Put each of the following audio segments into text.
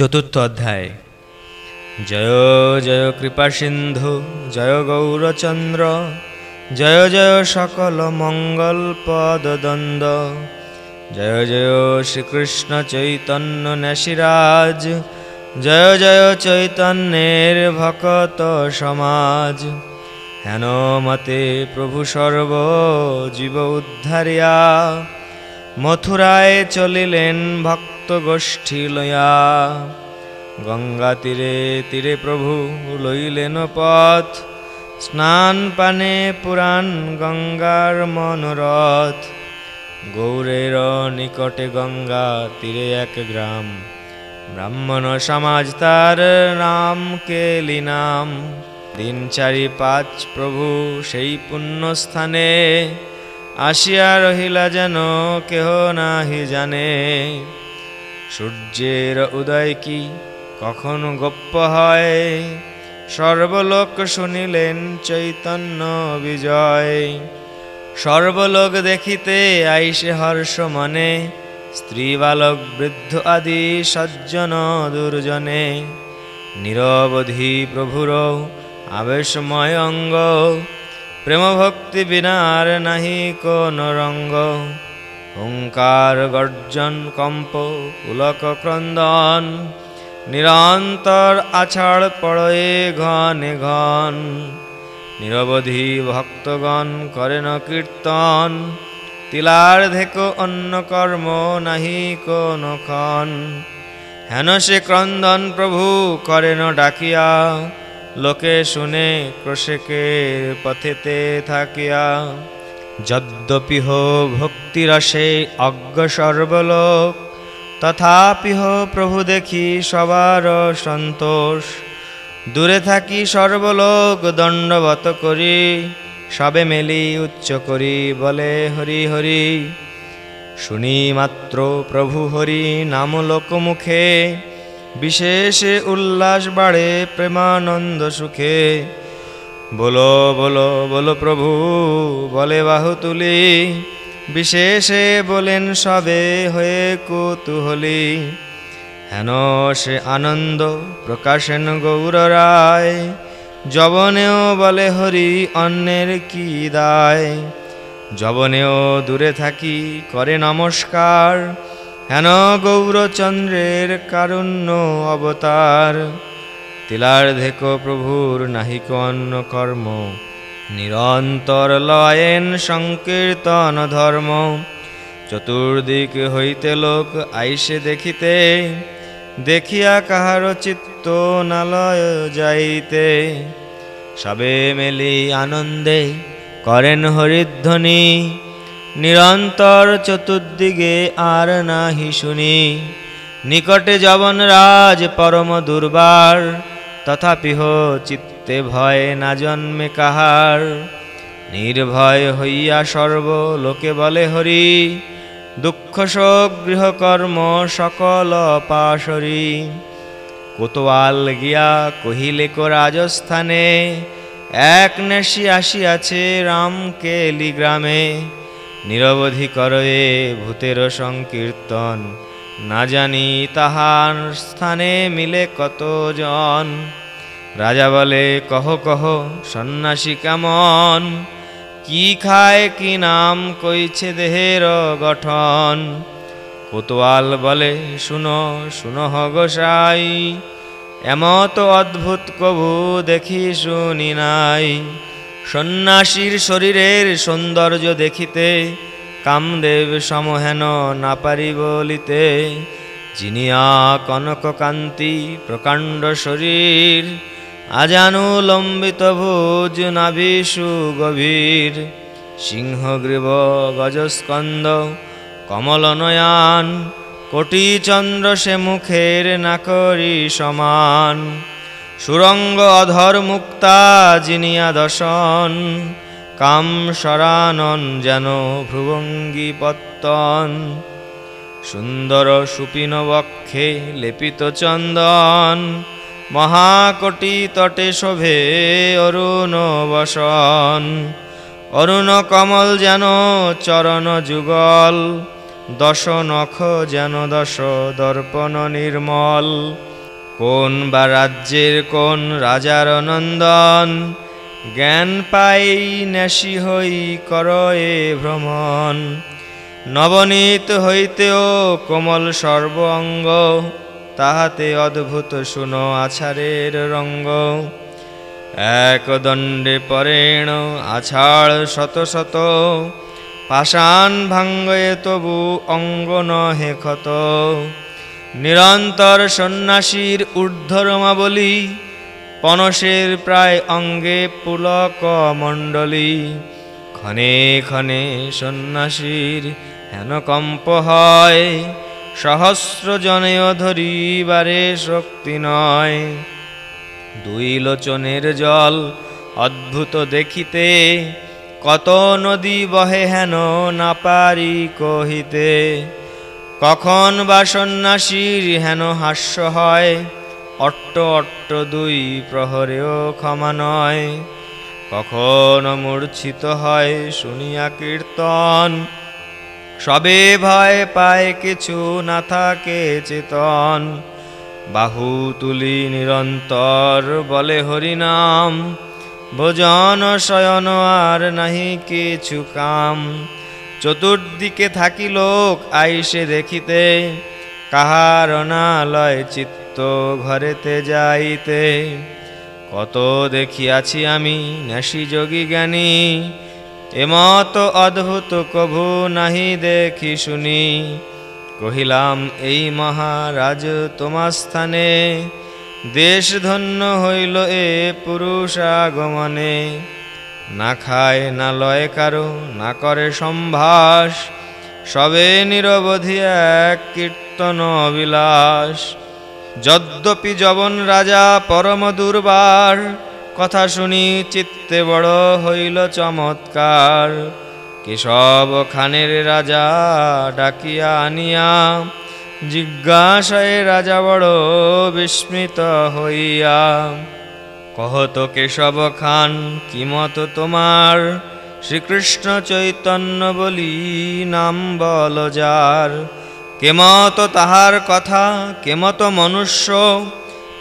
চতুর্থ অধ্যায়। জয় জয় কৃপা সিন্ধু, জয় গৌরচন্দ্র, জয় জয় সকল মঙ্গল পদ দ্বন্দ্ব, জয় জয় শ্রীকৃষ্ণ চৈতন্য নেশিরাজ জয় জয় চৈতন্যের ভকত সমাজ। হেন মতে প্রভু সর্ব জীব উদ্ধারিয়া, মথুরায় চলিলেন ভক্ত গোষ্ঠী লয়া। গঙ্গা তীরে তীরে প্রভু লইলেন পথ। স্নান পানে পুরাণ গঙ্গার মনোরথ। গৌরের নিকটে গঙ্গা তীরে এক গ্রাম। ব্রাহ্মণ সমাজ তার নাম কেলি নাম দিন চারি পাঁচ প্রভু সেই পুণ্যস্থানে আসিয়া রহিলা যেন কেহ নাহি জানে। সূর্যের উদয় কি কখন গোপ্য হয়? সর্বলোক শুনিলেন চৈতন্য বিজয়। সর্বলোক দেখিতে আইসে হর্ষ মনে স্ত্রী বালক বৃদ্ধ আদি সজ্জন দুর্জনে। নিরবধি প্রভুর আবেশময় অঙ্গ, প্রেমভক্তি বিনার নাহি কোন রঙ্গ। হুঙ্কার গর্জন কম্প পুলক ক্রন্দন, নিরন্তর আছাড় পড়য়ে ঘনে ঘন। নিরবধি ভক্তগণ করেন কীর্তন, তিলার ধেক অন্য কর্ম নাহি কোন ক্ষণ। হেন সে ক্রন্দন প্রভু করেন ডাকিয়া, লোকে শুনে ক্রোশেকের পথেতে থাকিয়া। যদ্যপিহ ভক্তিরসে অজ্ঞ সর্বলোক তথাপিহ প্রভু দেখি সবার সন্তোষ। দূরে থাকি সর্বলোক দণ্ডবত করি, সবে মেলি উচ্চ করি, বলে হরি হরি। শুনি মাত্র প্রভু হরি নাম লোকমুখে, বিশেষে উল্লাস বাড়ে প্রেমানন্দ সুখে। বলো বলো বলো প্রভু, বলে বাহু তুলি। বিশেষে বলেন, সবে হয়ে কৌতূহলী। হেন সে আনন্দ প্রকাশেন গৌর রায়। জবনেও বলে, হরি, অন্যের কি দায়? জবনেও দূরে থাকি, করে নমস্কার। হেন গৌরচন্দ্রের কারুণ্য অবতার। তিলার্ধেক প্রভুর নাহিক অন্য কর্ম, নিরন্তর লয়েন সংকীর্তন ধর্ম। চতুর্দিক হইতে লোক আইসে দেখিতে, দেখিয়া কাহার চিত্ত নালয় যাইতে। সবে মেলি আনন্দে করেন হরিধ্বনি, নিরন্তর চতুর্দিকে আর নাহি শুনি। নিকটে যবন রাজ পরম দুর্বার তথাপিহ চিত্তে ভয় না জন্মে কাহার। নির্ভয় হইয়া সর্ব লোকে বলে হরি, দুঃখ শোক গৃহকর্ম সকল পাশরি। কোতোয়াল গিয়া কহিলে কো রাজস্থানে, এক নেশি আসিয়াছে রামকেলি গ্রামে। নিরবধি করয়ে ভূতের সংকীর্তন, না জানি তাহার স্থানে মিলে কতজন। রাজা বলে, কহ কহ, সন্ন্যাসী কেমন? কি খায়, কি নাম কইছে দেহের গঠন? কোতোয়াল বলে, শুনো শুনো গোসাই এমত অদ্ভুত কবু দেখি শুনি নাই। সন্ন্যাসীর শরীরের সৌন্দর্য দেখিতে কামদেব সমহেন না পারি বলিতে। জিনিয়া কনক কান্তি প্রকাণ্ড শরীর আজানু লম্বিত ভুজ নাভিষু গভীর সিংহগ্রীব গজস্কন্দ কমল নয়ান কোটি চন্দ্র সে মুখের নাকরি সমান সুরঙ্গ অধর মুক্তা জিনিয়া দশন কাম সরানন যেন ভ্রুভঙ্গি পত্তন সুন্দর সুপিন বক্ষে লেপিত চন্দন মহাকটি তটে শোভে অরুণ বসন। অরুণ কমল যেন চরণ যুগল দশ নখ যেন দশ দর্পণ নির্মল। কোন বা রাজ্যের কোন রাজার নন্দন, জ্ঞান পাই নেশি হই করয়ে ভ্রমণ। নবনীত হইতেও কোমল সর্ব অঙ্গ তাহাতে অদ্ভুত শুনো আছাড়ের রঙ্গ। এক দণ্ডে পরেণ আছাড় শত শত। পাষাণ ভাঙ্গয়ে তবু অঙ্গ নহে ক্ষত। নিরন্তর সন্ন্যাসীর ঊর্ধ্বরমা বলি পনসের প্রায় অঙ্গে পুলক মণ্ডলী। ক্ষণে ক্ষণে সন্ন্যাসীর হেন কম্প হয় সহস্র জনেও ধরিবারে শক্তি নয়। দুই লোচনের জল অদ্ভুত দেখিতে, কত নদী বহে হেন না পারি কহিতে। কখন বা সন্ন্যাসীর হেন হাস্য হয়, অট্ট অট্ট দুই প্রহরেও ক্ষমা নয়। কখন মূর্ছিত হয় শুনিয়া কীর্তন সবে ভয় পায় কিছু না থাকে চেতন। বাহু তুলি নিরন্তর বলে হরিনাম। ভোজন শয়ন আর নাহি কিছু কাম। চতুর্দিকে থাকি লোক আইসে দেখিতে। কাহার না লয় চিত্ত ঘরেতে যাইতে। কত দেখিয়াছি আমি ন্যাসী যোগী জ্ঞানী। এমত অদ্ভুত কভু নাহি দেখি শুনি। কহিলাম, এই মহারাজ, তোমার স্থানে দেশ ধন্য হইল এ পুরুষ আগমনে। না খায়, না লয় কারও, না করে সম্ভাস, সবে নিরবধি এক কীর্তন বিলাস যদ্যপি যবন রাজা পরম দুর্বার কথা শুনি চিত্তে বড় হইল চমৎকার। কেশব খানের রাজা ডাকিয়া আনিয়া জিজ্ঞাসায় রাজা বড় বিস্মিত হইয়া কহত কেশব খান, কি মত তোমার? শ্রীকৃষ্ণ চৈতন্য বলি, নাম বল যার। কেমত তাহার কথা কেমত মনুষ্য?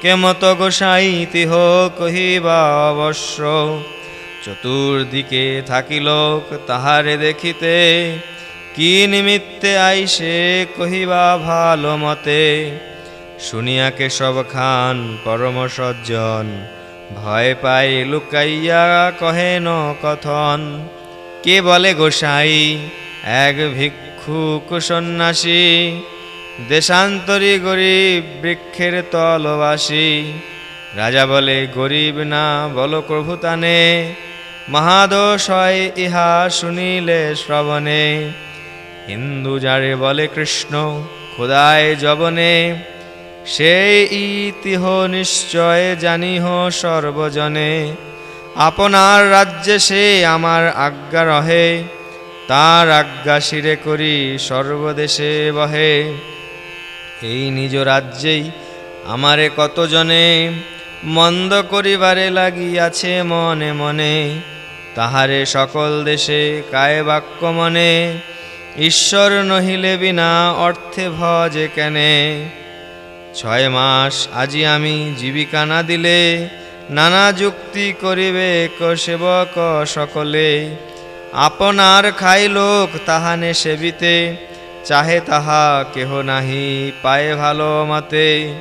কেমত গোসাই তিহ কহিবা অবশ্য চতুর্দিকে থাকি তাহারে দেখিতে কি নিমিত্তে আইসে, কহিবা ভালো মতে। শুনিয়া কেশব খান পরম সজ্জন ভয় পাই লুকাইয়া কহেন কথন। কে বলে গোসাই? এক ভিক্ষুক সন্ন্যাসী দেশান্তরী গরিব বৃক্ষের তলবাসী। রাজা বলে, গরিব না, বল প্রভুতানে মহাদোষ হয় ইহা শুনিলে শ্রবণে। হিন্দু যারে বলে কৃষ্ণ, খোদায় জবনে। সেই ইতিহ নিশ্চয় জানিহ সর্বজনে। আপনার রাজ্যে সে আমার আজ্ঞা রহে। তার আজ্ঞা শিরে করি সর্বদেশে বহে। এই নিজ রাজ্যেই আমারে কতজনে মন্দ করিবারে লাগিয়াছে মনে মনে। তাহারে সকল দেশে কায় বাক্য মনে, ঈশ্বর নহিলে বিনা অর্থে ভজে কেনে। ছয় মাস আজি আমি জীবিকা না দিলে, নানা যুক্তি করিবে সেবক সকলে। আপনার খাই লোক তাহানে সেবিতে চাহে তাহা কেহ নাহি, পায়ে ভালো মতে।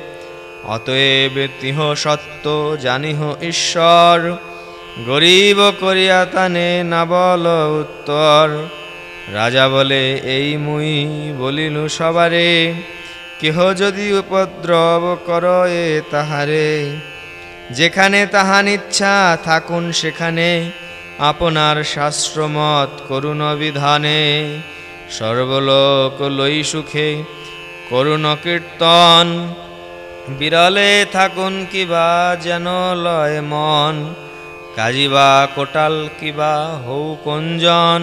অতএব তিহ সত্য, জানিহ ঈশ্বর। গরিব করিয়া তানে না বল উত্তর। রাজা বলে, এই মুই বলিলু সবারে, কেহ যদি উপদ্রব কর এ তাহারে। যেখানে তাহান ইচ্ছা থাকুন সেখানে। আপনার শাস্ত্রমত করুণ বিধানে। সর্বলোক লই সুখে, করুণ কীর্তন। বিরলে থাকুন কিবা যেন লয় মন, কাজিবা কোটাল কিবা হৌ কঞ্জন।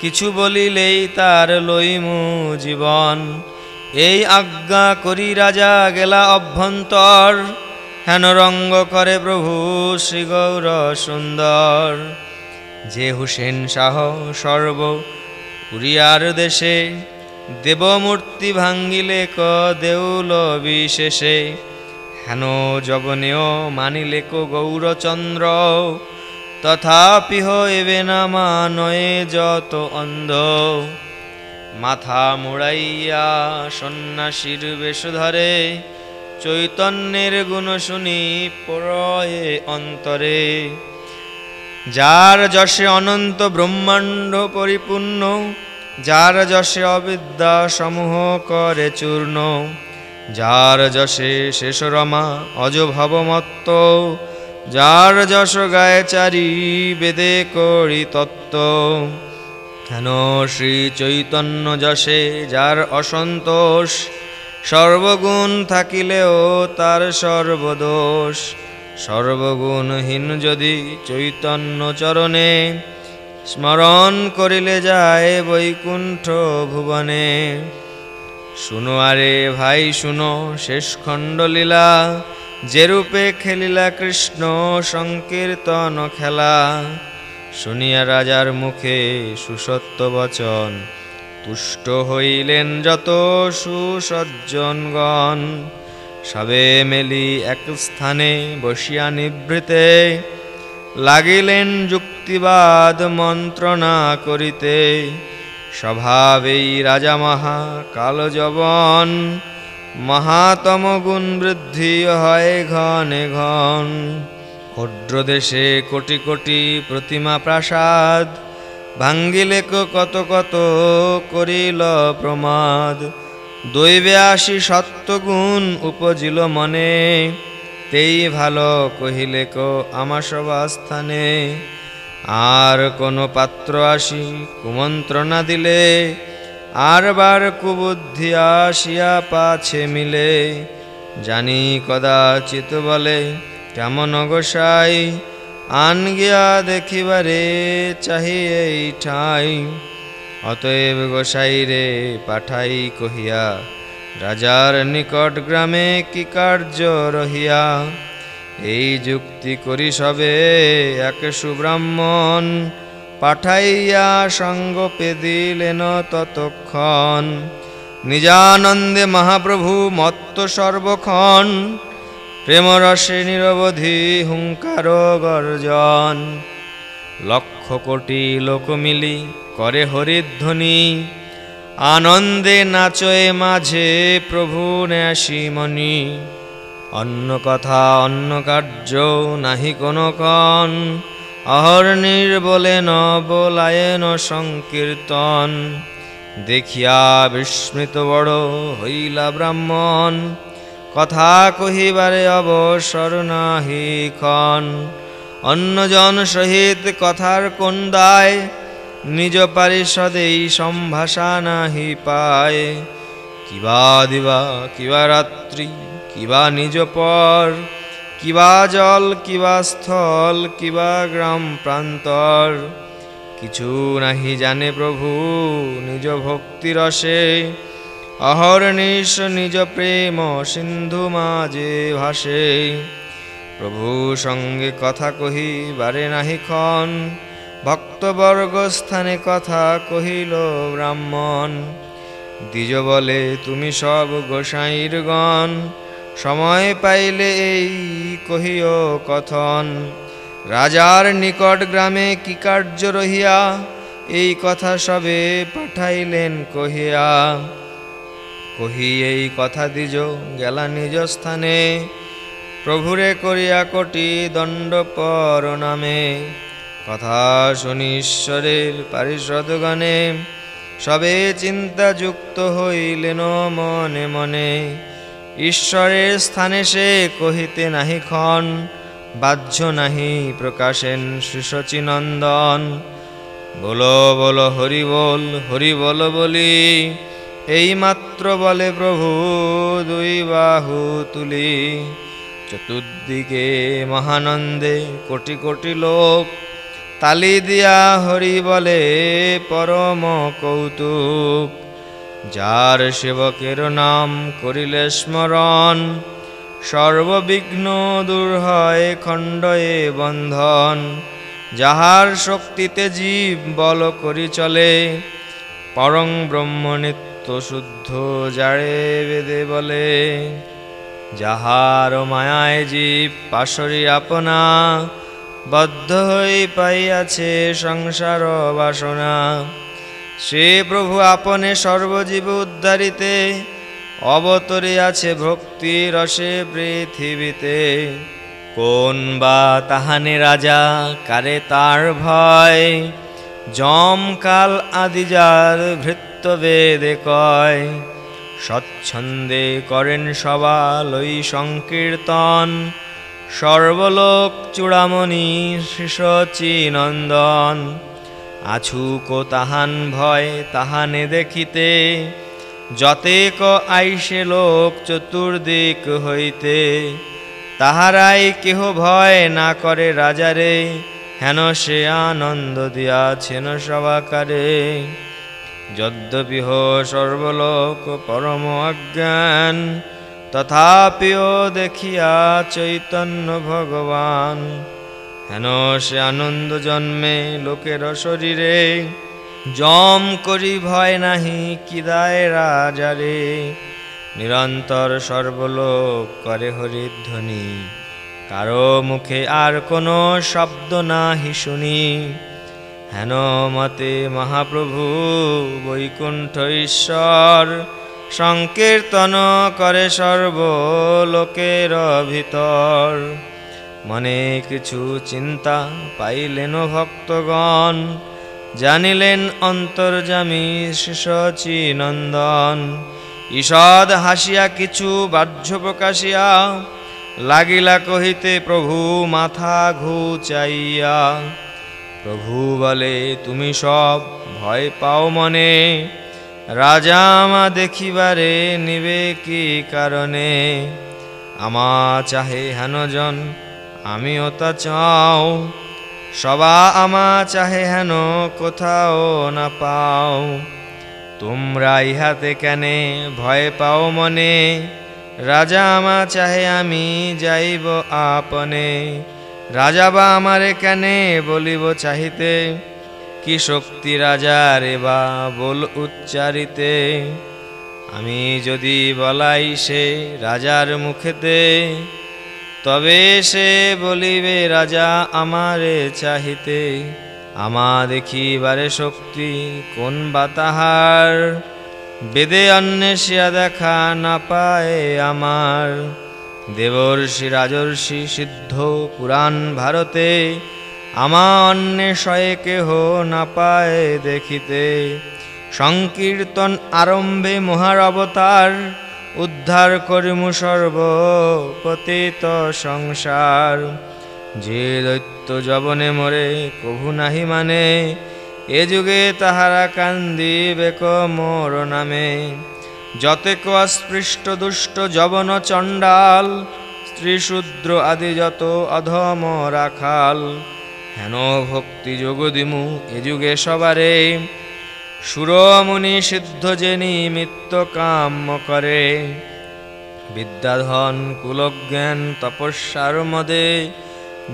কিছু বলিলেই তার লইমু জীবন। এই আজ্ঞা করি রাজা গেলা অভ্যন্তর, হেন রঙ্গ করে প্রভু শ্রী গৌর সুন্দর যে হুসেন শাহ সর্ব উড়িয়ার দেশে দেবমূর্তি ভাঙ্গিলে ক দেউল বিশেষে। হেন যবনেও মানিলে কো গৌরচন্দ্র। তথাপি হইবে না মানয়ে যত অন্ধ। মাথা মুড়াইয়া সন্ন্যাসীর বেশ ধরে, চৈতন্যের গুণ শুনি পরয়ে অন্তরে। যার যশে অনন্ত ব্রহ্মাণ্ড পরিপূর্ণ, যার যশে অবিদ্যা সমূহ করে চূর্ণ, যার যশে শেষ রমা অজ ভবমত্ত যার যশ গায়ে চারি বেদে করি তত্ত্ব। কেন শ্রী চৈতন্য যশে যার অসন্তোষ, সর্বগুণ থাকিলেও তার সর্বদোষ। সর্বগুণহীন যদি চৈতন্য চরণে স্মরণ করিলে যায় বৈকুণ্ঠ ভুবনে। শুনো আরে ভাই, শুনো শেষ খণ্ডলীলা যেরূপে খেলিলা কৃষ্ণ সংকীর্তন খেলা। শুনিয়া রাজার মুখে সুসত্য বচন, তুষ্ট হইলেন যত সুসজ্জনগণ। সবে মেলি এক স্থানে বসিয়া নিবৃতে লাগিলেন যুক্তিবাদ মন্ত্রণা করিতে। স্বভাবেই রাজা মহা কালজবন মহাতম গুণ বৃদ্ধি হয় ঘনে ঘন। ক্ষুদ্র দেশে কোটি কোটি প্রতিমা প্রাসাদ, ভাঙ্গিলে কত কত করিল প্রমাদ। দৈবে আসি সত্যগুণ উপজিল মনে। তেই ভালো কহিলে কো আমাসবাস্থানে। আর কোনো পাত্র আসি কুমন্ত্রণা দিলে। আর বার কুবুদ্ধি আসিয়া পাছে মিলে। জানি কদাচিত বলে, কেমন গোসাই আন গিয়া দেখিবারে চাহি এই ঠাই অতএব গোসাই রে পাঠাই কহিয়া, রাজার নিকট গ্রামে কি কার্য রহিয়া? এই যুক্তি করি সবে এক সুব্রাহ্মণ, পাঠাইয়া সঙ্গ পেদিলেন ততক্ষণ। নিজানন্দে মহাপ্রভু মত্ত সর্বক্ষণ, প্রেমরসে নিরবধি হুঙ্কার গর্জন। লক্ষ কোটি লোক মিলি করে হরিধ্বনি। আনন্দে নাচয়ে মাঝে প্রভু ন্যাসিমণি। অন্য কথা, অন্য কার্য নাহি কোনো কন। অহর্নির বলে ন বোলায়েন সংকীর্তন। দেখিয়া বিস্মৃত বড় হইলা ব্রাহ্মণ। কথা কহিবারে অবসর নাহি ক্ষণ। অন্যজন সহিত কথার কোন দায় নিজ পারিষদেই সম্ভাষা নাহি পায়। কিবা দিবা, কিবা রাত্রি, কিবা নিজ পর, কিবা জল, কিবা স্থল, কিবা গ্রাম প্রান্তর। কিছু নাহি জানে প্রভু, নিজ ভক্তি রসে। অহর্নিশ নিজ প্রেম সিন্ধু মাঝে ভাসে। প্রভু সঙ্গে কথা কহি, বারে নাহি ক্ষণ। ভক্তবর্গ স্থানে কথা কহিল ব্রাহ্মণ, দ্বিজ বলে তুমি সব গোসাইর গণ সময় পাইলে এই কহিও কথন। রাজার নিকট গ্রামে কি কার্য রহিয়া, এই কথা সবে পাঠাইলেন কহিয়া। কহি, এই কথা দিজ গেলা নিজ স্থানে প্রভুরে করিয়া কোটি দণ্ড পর নামে। কথা শুনি ঈশ্বরের পারিষদগণে, সবে চিন্তাযুক্ত হইলেন মনে মনে। ঈশ্বরের স্থানে সে কহিতে নাহি ক্ষণ, বাহ্য নাহি প্রকাশেন সুশচীনন্দন বলো বলো হরি বল হরি বল বলি এই মাত্র বলে প্রভু দুই বাহু তুলি। চতুর্দিকে মহানন্দে কোটি কোটি লোক। তালি দিয়া হরি বলে পরম কৌতুক। যার সেবকের নাম করিলে স্মরণ, সর্ববিঘ্ন দূর হয় খণ্ডয়ে বন্ধন। যাহার শক্তিতে জীব বল করি চলে পরং ব্রহ্ম নিত্য শুদ্ধ জাড়ে বেদে বলে। যাহার মায়ায় জীব পাশরি আপনা, বদ্ধ হই পাইয়াছে সংসার বাসনা। সে প্রভু আপনে সর্বজীব উদ্ধারিতে অবতরিয়াছে ভক্তি রসে পৃথিবীতে। কোন বা তাহানে রাজা, কারে তার ভয়? যম কাল আদি যার ভৃত্য বেদে কয়? স্বচ্ছন্দে করেন সবা লই সংকীর্তন। সর্বলোক চূড়ামণি শিশচি নন্দন। আছুক তাহান ভয় তাহানে দেখিতে, যতেক আইসে লোক চতুর্দিক হইতে। তাহারাই কেহ ভয় না করে রাজারে, হেন সে আনন্দ দিয়াছেন সবাকারে। যদ্যপিহ সর্বলোক পরম অজ্ঞান, তথাপিও দেখিয়া চৈতন্য ভগবান। হেন সে আনন্দ জন্মে লোকের শরীরে, জম করি ভয় নাহি কিদায় রাজারে। নিরন্তর সর্বলোক করে হরিধ্বনি, কারও মুখে আর কোনো শব্দ নাহি শুনি। হেন মতে মহাপ্রভু বৈকুণ্ঠ ঈশ্বর, সংকীর্তন করে সর্বলোকের ভিতর। মনে কিছু চিন্তা পাইলেন ভক্তগণ, জানিলেন অন্তর্জামী শিশচি নন্দন। ঈষদ হাসিয়া কিছু বাহ্য প্রকাশিয়া, লাগিলা কহিতে প্রভু মাথা ঘুচাইয়া প্রভু বলে, তুমি সব ভয় পাও মনে। রাজা আমা দেখিবারে নিবে কি কারণে? আমা চাহে হেনজন আমিও তা চাও। সবা আমা চাহে হেন, কোথাও না পাও। তোমরা ইহাতে কেনে ভয় পাও মনে? রাজা আমা চাহে আমি যাইব আপনে। রাজা বা আমারে কেনে বলিব চাহিতে, কি শক্তি রাজারে বা বল উচ্চারিতে? আমি যদি বলাই সে রাজার মুখেতে, তবে সে বলিবে, রাজা আমারে চাহিতে, আমা দেখিবারে শক্তি কোন বা তাহার? বেদে অন্বেষিয়া দেখা না পায় আমার। দেবর্ষি রাজর্ষি সিদ্ধ পুরাণ ভারতে আমা অন্বেষয়ে কেহ না পায় দেখিতে। সংকীর্তন আরম্ভে মহার অবতার, উদ্ধার করিমু সর্ব পতিত সংসার। যে দৈত্য জবনে মরে কভু নাহি মানে এ যুগে তাহারা কান্দিবে মোর নামে। যতেক অস্পৃষ্ট দুষ্ট যবন চণ্ডাল, স্ত্রীশূদ্র আদি যত অধম রাখাল। হেন ভক্তি যোগ দিমু এ যুগে সবারে। সুরমুনি সিদ্ধ যে নিমিত্ত কাম্য করে। বিদ্যাধন কুলজ্ঞান তপস্যার মদে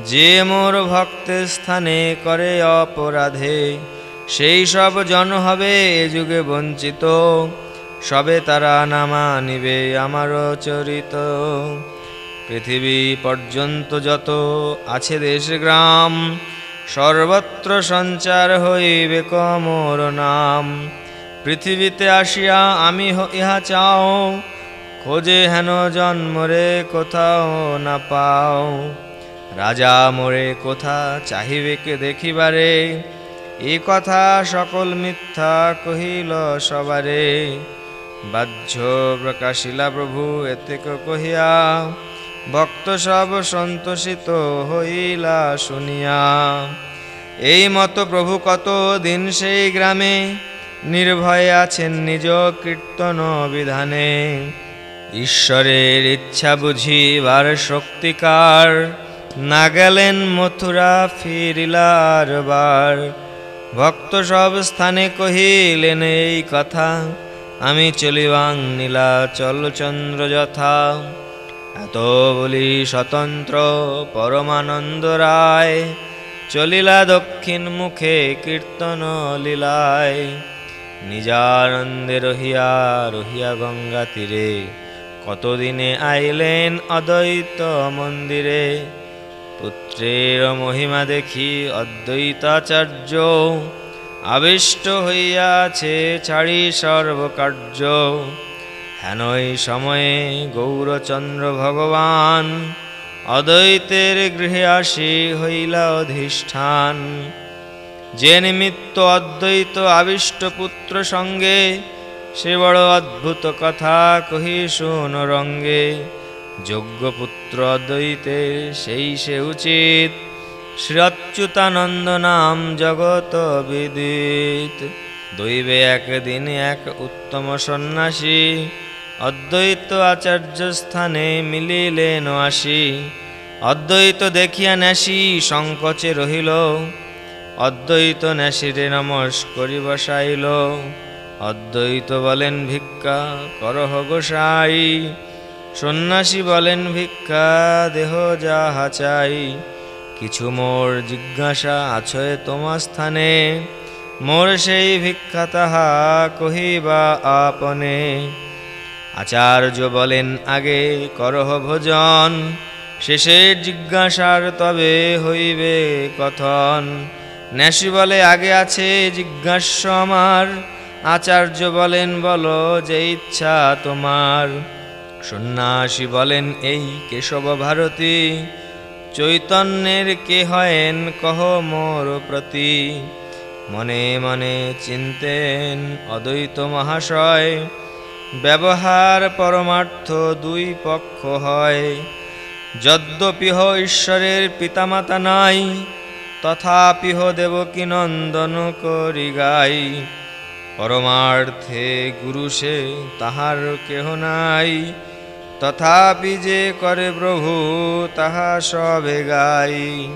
যে মোর ভক্তের স্থানে করে অপরাধে, সেই সব জন হবে এ যুগে বঞ্চিত। সবে তারা নামা নিবে আমারও চরিত। পৃথিবী পর্যন্ত যত আছে দেশ গ্রাম, সর্বত্র সঞ্চার হইবে কমর নাম। পৃথিবীতে আসিয়া আমি ইহা চাও, খোঁজে হেন জন্মরে কোথাও না পাও। রাজা মোরে কোথা চাহিবে কে দেখিবারে? এ কথা সকল মিথ্যা কহিল সবারে। বাহ্য প্রকাশিলা প্রভু, এতেক কহিয়া, ভক্ত সব সন্তোষিত হইলা শুনিয়া। এই মতো প্রভু কত দিন সেই গ্রামে, নির্ভয়ে আছেন নিজ কীর্তন বিধানে। ঈশ্বরের ইচ্ছা বুঝিবার শক্তিকার না গেলেন মথুরা ফিরিলার বার। ভক্ত সব স্থানে কহিলেন এই কথা আমি চলিবাং নীলা চলচন্দ্র যথা এত বলি স্বতন্ত্র পরমানন্দ রায়, চলিলা দক্ষিণ মুখে কীর্তন লীলায়। নিজানন্দে রহিয়া রহিয়া গঙ্গা তীরে, কতদিনে আইলেন অদ্বৈত মন্দিরে? পুত্রের মহিমা দেখি অদ্বৈতাচার্য আবিষ্ট হইয়াছে, ছাড়ি সর্বকার্য। হেনই সময়ে গৌরচন্দ্র ভগবান অদ্বৈতের গৃহে আসি হইলা অধিষ্ঠান। যে নিমিত্ত অদ্বৈত আবিষ্ট পুত্র সঙ্গে সে বড় অদ্ভুত কথা কহি শুন রঙ্গে। যোগ্য পুত্র অদ্বৈতে সেই সে উচিত। শ্রী অচ্যুতানন্দ নাম জগত বিদিত। দৈবে একদিন এক উত্তম সন্ন্যাসী, অদ্বৈত আচার্য স্থানে মিলিলেন আসি। অদ্বৈত দেখিয়া ন্যাসি সংকোচে রহিল। অদ্বৈত ন্যাসিরে নমস করি বসাইল অদ্বৈত বলেন, ভিক্ষা করহ গোসাই সন্ন্যাসী বলেন, ভিক্ষা দেহ যাহা চাই। কিছু মোর জিজ্ঞাসা আছে তোমার স্থানে। মোর সেই ভিক্ষা তাহা কহিবা আপনে। আচার্য বলেন, আগে করহ ভোজন শেষের জিজ্ঞাসার তবে হইবে কথন। ন্যাসি বলে, আগে আছে জিজ্ঞাস্য আমার। আচার্য বলেন, বলো যে ইচ্ছা তোমার। সন্ন্যাসী বলেন, এই কেশব ভারতী চৈতন্যের কে হয়েন কহ মোর প্রতি। মনে মনে চিন্তেন অদ্বৈত মহাশয়, ব্যবহার পরমার্থ দুই পক্ষ হয়। যদ্যপিহ ঈশ্বরের পিতামাতা নাই তথাপিহ দেবকী নন্দন করি গাই। পরমার্থে গুরু সে, তাহার কেহ নাই। তথাপি যে করে প্রভু, তাহা সবে গাই।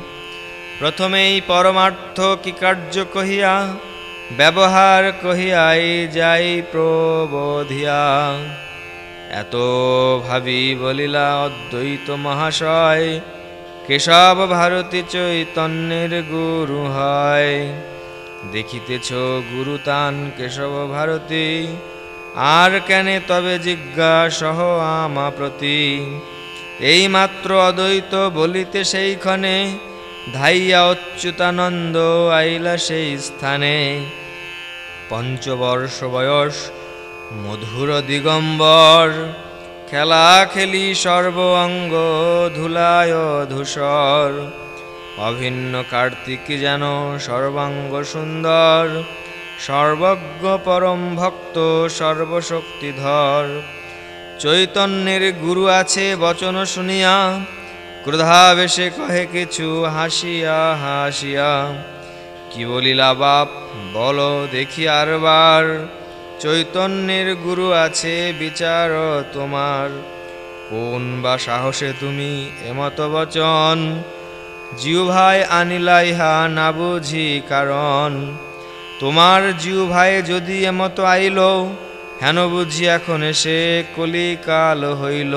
প্রথমেই পরমার্থ কি কার্য কহিয়া, ব্যবহার কহিয়াই যাই প্রবোধিয়া। এত ভাবি বলিলা, অদ্বৈত মহাশয়, কেশব ভারতী চৈতন্যের গুরু হয়। দেখিতেছ গুরু তান কেশব ভারতী আর কেনে তবে জিজ্ঞাসহ আমা প্রতি? এই মাত্র অদ্বৈত বলিতে সেইক্ষণে ধাইয়া অচ্যুতানন্দ আইলা সেই স্থানে। পঞ্চবর্ষ বয়স, মধুর দিগম্বর, খেলা খেলি সর্ব অঙ্গ ধুলায় ধূসর। অভিন্ন কার্তিক যেন সর্বাঙ্গ সুন্দর। সর্বজ্ঞ পরম ভক্ত, সর্বশক্তিধর। চৈতন্যের গুরু আছে, বচন শুনিয়া, ক্রোধাবেশে কহে কিছু, হাসিয়া হাসিয়া। কি বলিলা বাপ, বলো দেখি আরবার। চৈতন্যের গুরু আছে, বিচার তোমার। কোন বা সাহসে তুমি এমত বচন? জিউ ভাই আনিলা ইহা না বুঝি কারণ। তোমার জিউ ভাই যদি এমত আইল, হেন বুঝি এখন এসে কলিকাল হইল।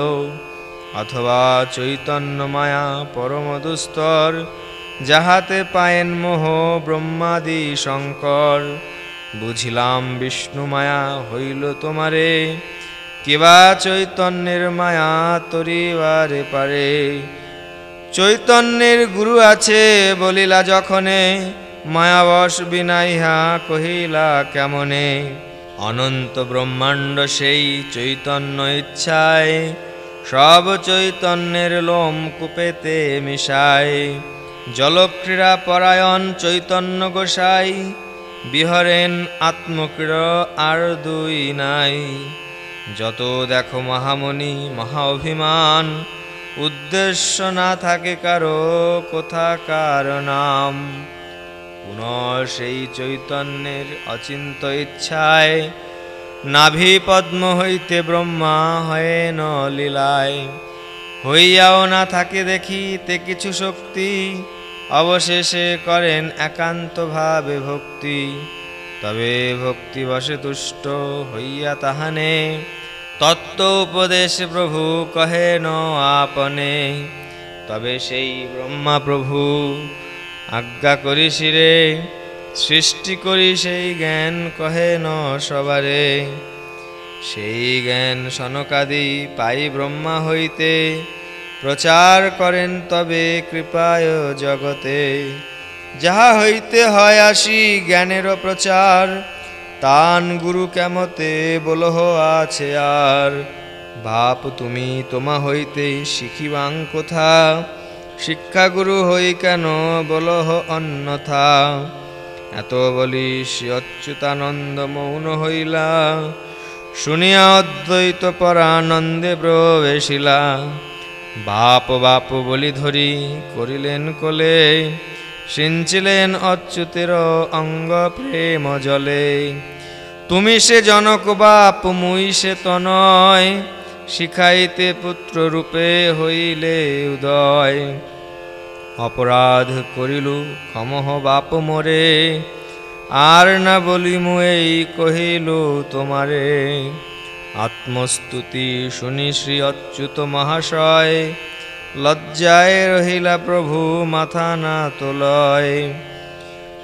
অথবা চৈতন্য মায়া পরম দুস্তর, যাহাতে পায়েন মোহ ব্রহ্মাদি শঙ্কর। বুঝিলাম বিষ্ণু মায়া হইল তোমারে, কিবা চৈতন্যের মায়া তরিবারে পারে। চৈতন্যের গুরু আছে বলিলা যখনে মায়াবশ বিনাইহা কহিলা, কেমনে? অনন্ত ব্রহ্মাণ্ড সেই চৈতন্য ইচ্ছায়, সব চৈতন্যের লোম কুপেতে মিশায়। জলক্রীড়া পরায়ণ চৈতন্য গোসাই, বিহরেন আত্মক্রীড় আর দুই নাই। যত দেখো মহামণি, মহা অভিমান, উদ্দেশ্য না থাকে কারও কোথাকার নাম। পুনঃ সেই চৈতন্যের অচিন্ত ইচ্ছায় নাভি পদ্ম হইতে ব্রহ্মা হয় ন লীলায়। হইয়াও না থাকে দেখিতে কিছু শক্তি, অবশেষে করেন একান্তভাবে ভক্তি। তবে ভক্তি বসে তুষ্ট হইয়া তাহানে তত্ত্ব উপদেশ প্রভু কহে ন আপনে, তবে সেই ব্রহ্মা প্রভু আজ্ঞা করি শিরে সৃষ্টি করি সেই জ্ঞান কহে ন সবারে। সেই জ্ঞান সনকাদি পাই ব্রহ্মা হইতে, প্রচার করেন তবে কৃপায় জগতে। যাহা হইতে হয় আসি জ্ঞানেরও প্রচার, তান গুরু কেমতে বলহ আছে আর। বাপ তুমি তোমা হইতে শিখিবাং কোথা শিক্ষাগুরু হই কেন বলহ অন্যথা? এত বলি অচ্যুতানন্দ মৌন হইলা। শুনিয়া অদ্বৈত পরানন্দে প্রবেশিলা। বাপ বাপ বলি ধরি করিলেন কোলে, সিঞ্চিলেন অচ্যুতের অঙ্গ প্রেম জলে। তুমি সে জনক, বাপ মুই সে তনয় শিখাইতে পুত্র রূপে হইলে উদয়। অপরাধ করিলু, ক্ষমহ বাপ মোরে। আর না বলি এই কহিল তোমারে। আত্মস্তুতি শুনি শ্রী অচ্যুত মহাশয়। লজ্জায় রহিলা প্রভু মাথা না তোলয়।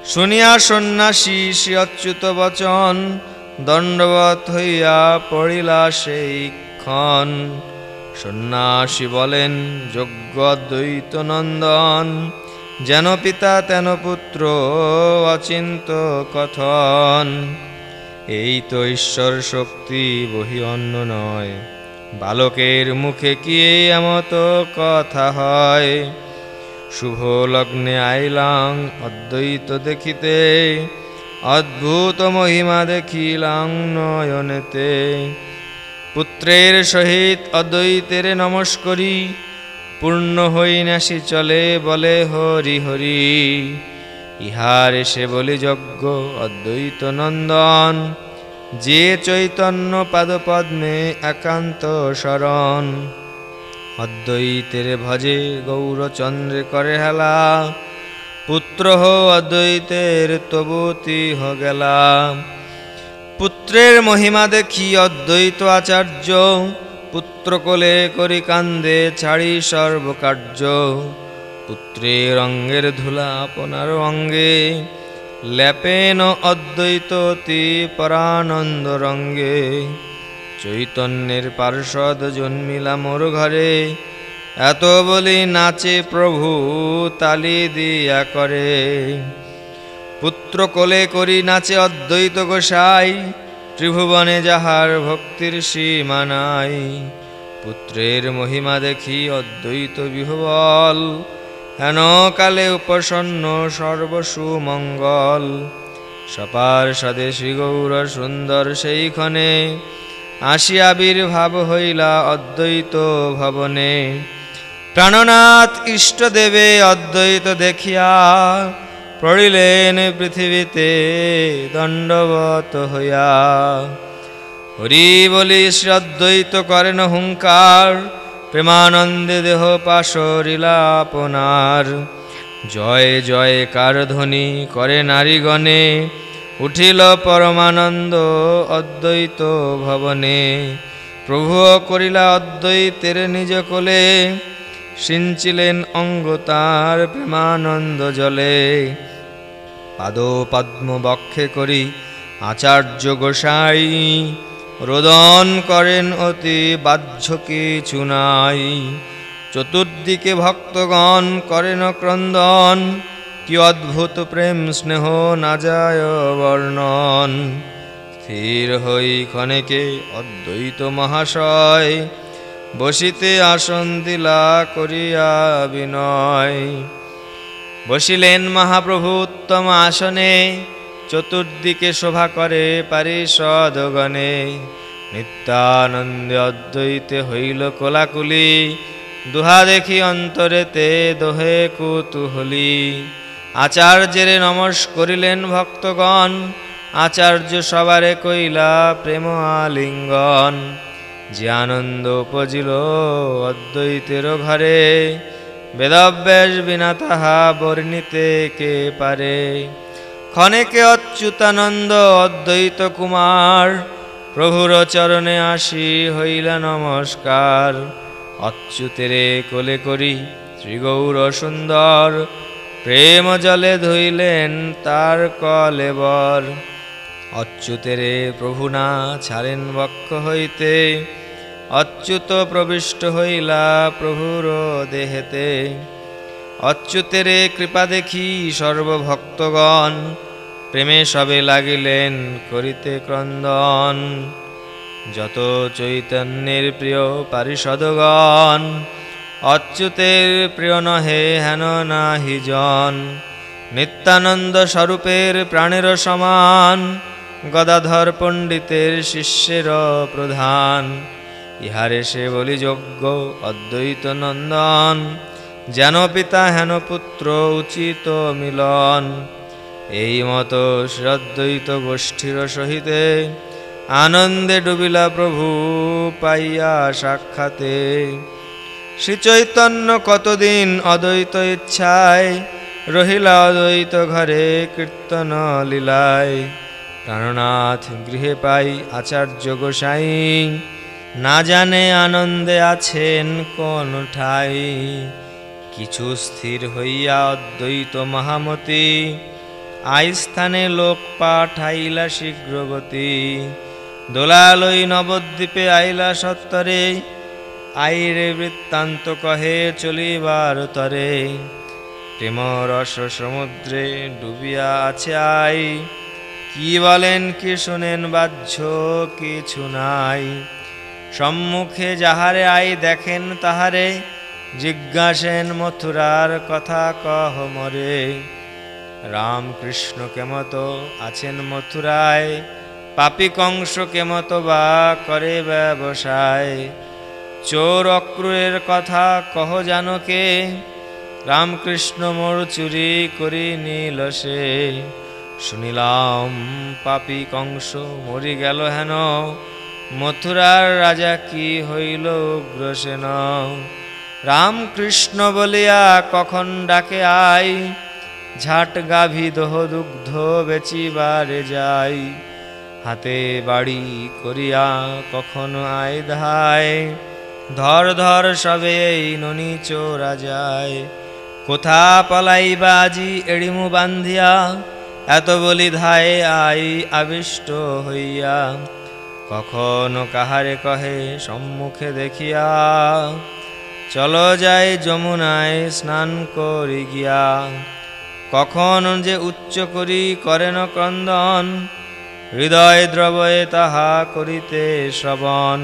শুনিয়া সন্ন্যাসী শ্রী অচ্যুত বচন দণ্ডবত হইয়া পড়িলা সেই ক্ষণ সন্ন্যাসী বলেন যজ্ঞ দ্বৈত নন্দন, যেন পিতা তেন পুত্র অচিন্ত কথন। এই তো ঈশ্বর শক্তি, বহি অন্য নয়। বালকের মুখে কি এমত কথা হয়? শুভ লগ্নে আইলাং, অদ্বৈত দেখিতে। অদ্ভুত মহিমা দেখিলাং নয়নেতে। পুত্রের সহিত অদ্বৈতের নমস্করি, পূর্ণ হই নাসি চলে বলে হরি হরি। ইহার এসে বলি যজ্ঞ অদ্বৈত নন্দন, যে চৈতন্য পাদপদ্মে একান্ত শরণ। অদ্বৈতের ভজে গৌরচন্দ্রে করে হেলা, পুত্র হো অদ্বৈতের তবুতি হ গেলা। পুত্রের মহিমা দেখি অদ্বৈত আচার্য। পুত্র কোলে করি কান্দে, ছাড়ি সর্বকার্য। পুত্রের অঙ্গের ধুলা আপনার অঙ্গে। লেপেন অদ্বৈত অতি পরানন্দ রঙ্গে। চৈতন্যের পার্ষদ জন্মিলা মোর ঘরে। এত বলি নাচে প্রভু তালি দিয়া করে। পুত্র কোলে করি নাচে অদ্বৈত গোসাই, ত্রিভুবনে যাহার ভক্তির সীমা নাই। পুত্রের মহিমা দেখি অদ্বৈত বিহবল, হেন কালে উপসন্ন সর্বসুমঙ্গল। সপার সদে শ্রী গৌর সুন্দর সেইক্ষণে আসি আবির্ভাব হইলা অদ্বৈত ভবনে। প্রাণনাথ ইষ্টদেবে অদ্বৈত দেখিয়া পড়িলেন পৃথিবীতে দণ্ডবত হইয়া। হরি বলি শ্রী অদ্বৈত করেন হুঙ্কার, প্রেমানন্দে দেহ পাশরিলা আপনার। জয় জয় কার ধ্বনি করে নারীগণে, উঠিল পরমানন্দ অদ্বৈত ভবনে। প্রভু করিলা অদ্বৈতের নিজ কোলে, সিঞ্চিলেন অঙ্গ তার প্রেমানন্দ জলে। পাদ পদ্ম বক্ষে করি। আচার্য গোসাই রোদন করেন অতি বাহ্য কিছু নাই। চতুর্দিকে ভক্তগণ করেন ক্রন্দন। কি অদ্ভুত প্রেম স্নেহ না যায় বর্ণন। স্থির হই ক্ষণেকে অদ্বৈত মহাশয়। বসিতে আসন দিলা করিয়া বিনয়। বসিলেন মহাপ্রভু উত্তম আসনে, চতুর্দিকে শোভা করে পারিষদগণে। নিত্যানন্দে অদ্বৈতে হইল কোলাকুলি, দুহা দেখি অন্তরেতে দোহে কুতুহলি। আচার্যের নমস করিলেন ভক্তগণ, আচার্য সবারে কইলা প্রেম আলিঙ্গন যে আনন্দ উপজিল অদ্বৈতের ঘরে বেদব্যাস বিনা তাহা বর্ণিতে কে পারে? ক্ষণেকে অচ্যুতানন্দ অদ্বৈত কুমার, প্রভুর চরণে আসি হইলা নমস্কার। অচ্যুতেরে কোলে করি শ্রীগৌর সুন্দর, প্রেম জলে ধুইলেন তার কলেবর অচ্যুতেরে প্রভু না ছাড়েন বক্ষ হইতে অচ্যুত প্রবিষ্ট হইলা প্রভুর দেহেতে। অচ্যুতেরে কৃপা দেখি সর্বভক্তগণ, প্রেমে সবে লাগিলেন করিতে ক্রন্দন। যত চৈতন্যের প্রিয় পারিষদগণ, অচ্যুতের প্রিয় নহে হেন নাহি জন। নিত্যানন্দ স্বরূপের প্রাণের সমান, গদাধর পণ্ডিতের শিষ্যের প্রধান। ইহারে সে বলি যোগ্য অদ্বৈত নন্দন। যেন পিতা হেন পুত্র উচিত মিলন। এই মতো শ্রদ্বৈত গোষ্ঠীর সহিতে আনন্দে ডুবিলা প্রভু পাইয়া সাক্ষাতে। শ্রী চৈতন্য কতদিন অদ্বৈত ইচ্ছায়, রহিলা অদ্বৈত ঘরে কীর্তন লীলায়। প্রাণনাথ গৃহে পাই আচার্য গোসাই। না জানে আনন্দে আছেন কোন ঠাই কিছু স্থির হইয়া অদ্বৈত মহামতি। আই স্থানে লোক পাঠাইলা শীঘ্রগতি। দোলালই নবদ্বীপে আইলা সত্তরে। আইরে বৃত্তান্ত কহে চলিবার তরে। প্রেম রস সমুদ্রে ডুবিয়া আছে আই। কি বলেন, কি শুনেন, বাহ্য কিছু নাই। সম্মুখে যাহারে আই দেখেন তাহারে, জিজ্ঞাসেন মথুরার কথা কহ মরে। রামকৃষ্ণ কেমতো আছেন মথুরায়? পাপি কংস কেমতো বা করে ব্যবসায়? চোর অক্রুরের কথা কহ জানকে রামকৃষ্ণ মোর চুরি করি নিল সে। শুনিলাম পাপি কংস মরি গেল হেন। মথুরার রাজা কি হইল উগ্রসেন? রামকৃষ্ণ বলিয়া কখন ডাকে আই? ঝাট গাভী দহ দুগ্ধ বেচিবারে যাই। হাতে বাড়ি করিয়া কখনো আয় ধায়? ধর ধর সবে এই ননি চোরা যায়। কোথা পলাইবা আজি এড়িমু বান্ধিয়া? এত বলি ধায় আই আবিষ্ট হইয়া। কখনো কাহারে কহে, সম্মুখে দেখিয়া, চলো যাই যমুনায় স্নান করি গিয়া। কখন যে উচ্চ করি করেন ক্রন্দন, হৃদয় দ্রবয়ে তাহা করিতে শ্রবণ।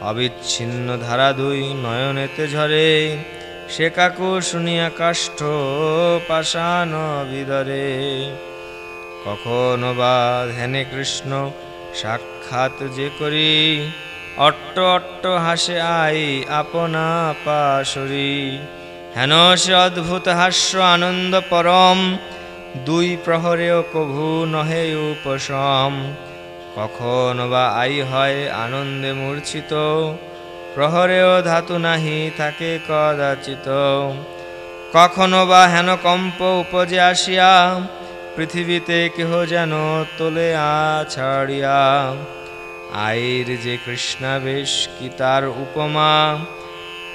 অবিচ্ছিন্ন ধারা দুই নয়নেতে ঝরে, সে কাকু শুনিয়া কাষ্ঠ পাষাণ বিদরে। কখনো বা ধ্যানে কৃষ্ণ সাক্ষাৎ যে করি, অট্ট অট্ট হাসে আই আপনা পাশরি হেন সে অদ্ভুত হাস্য আনন্দ পরম, দুই প্রহরেও কভু নহে উপশম। কখন বা আই হয় আনন্দে মূর্ছিত, প্রহরেও ধাতু নাহি থাকে কদাচিত। কখনো বা হেন কম্প উপজে আসিয়া, পৃথিবীতে কেহ যেন তোলে আছাড়িয়া আইর যে কৃষ্ণাবেশ কি তার উপমা?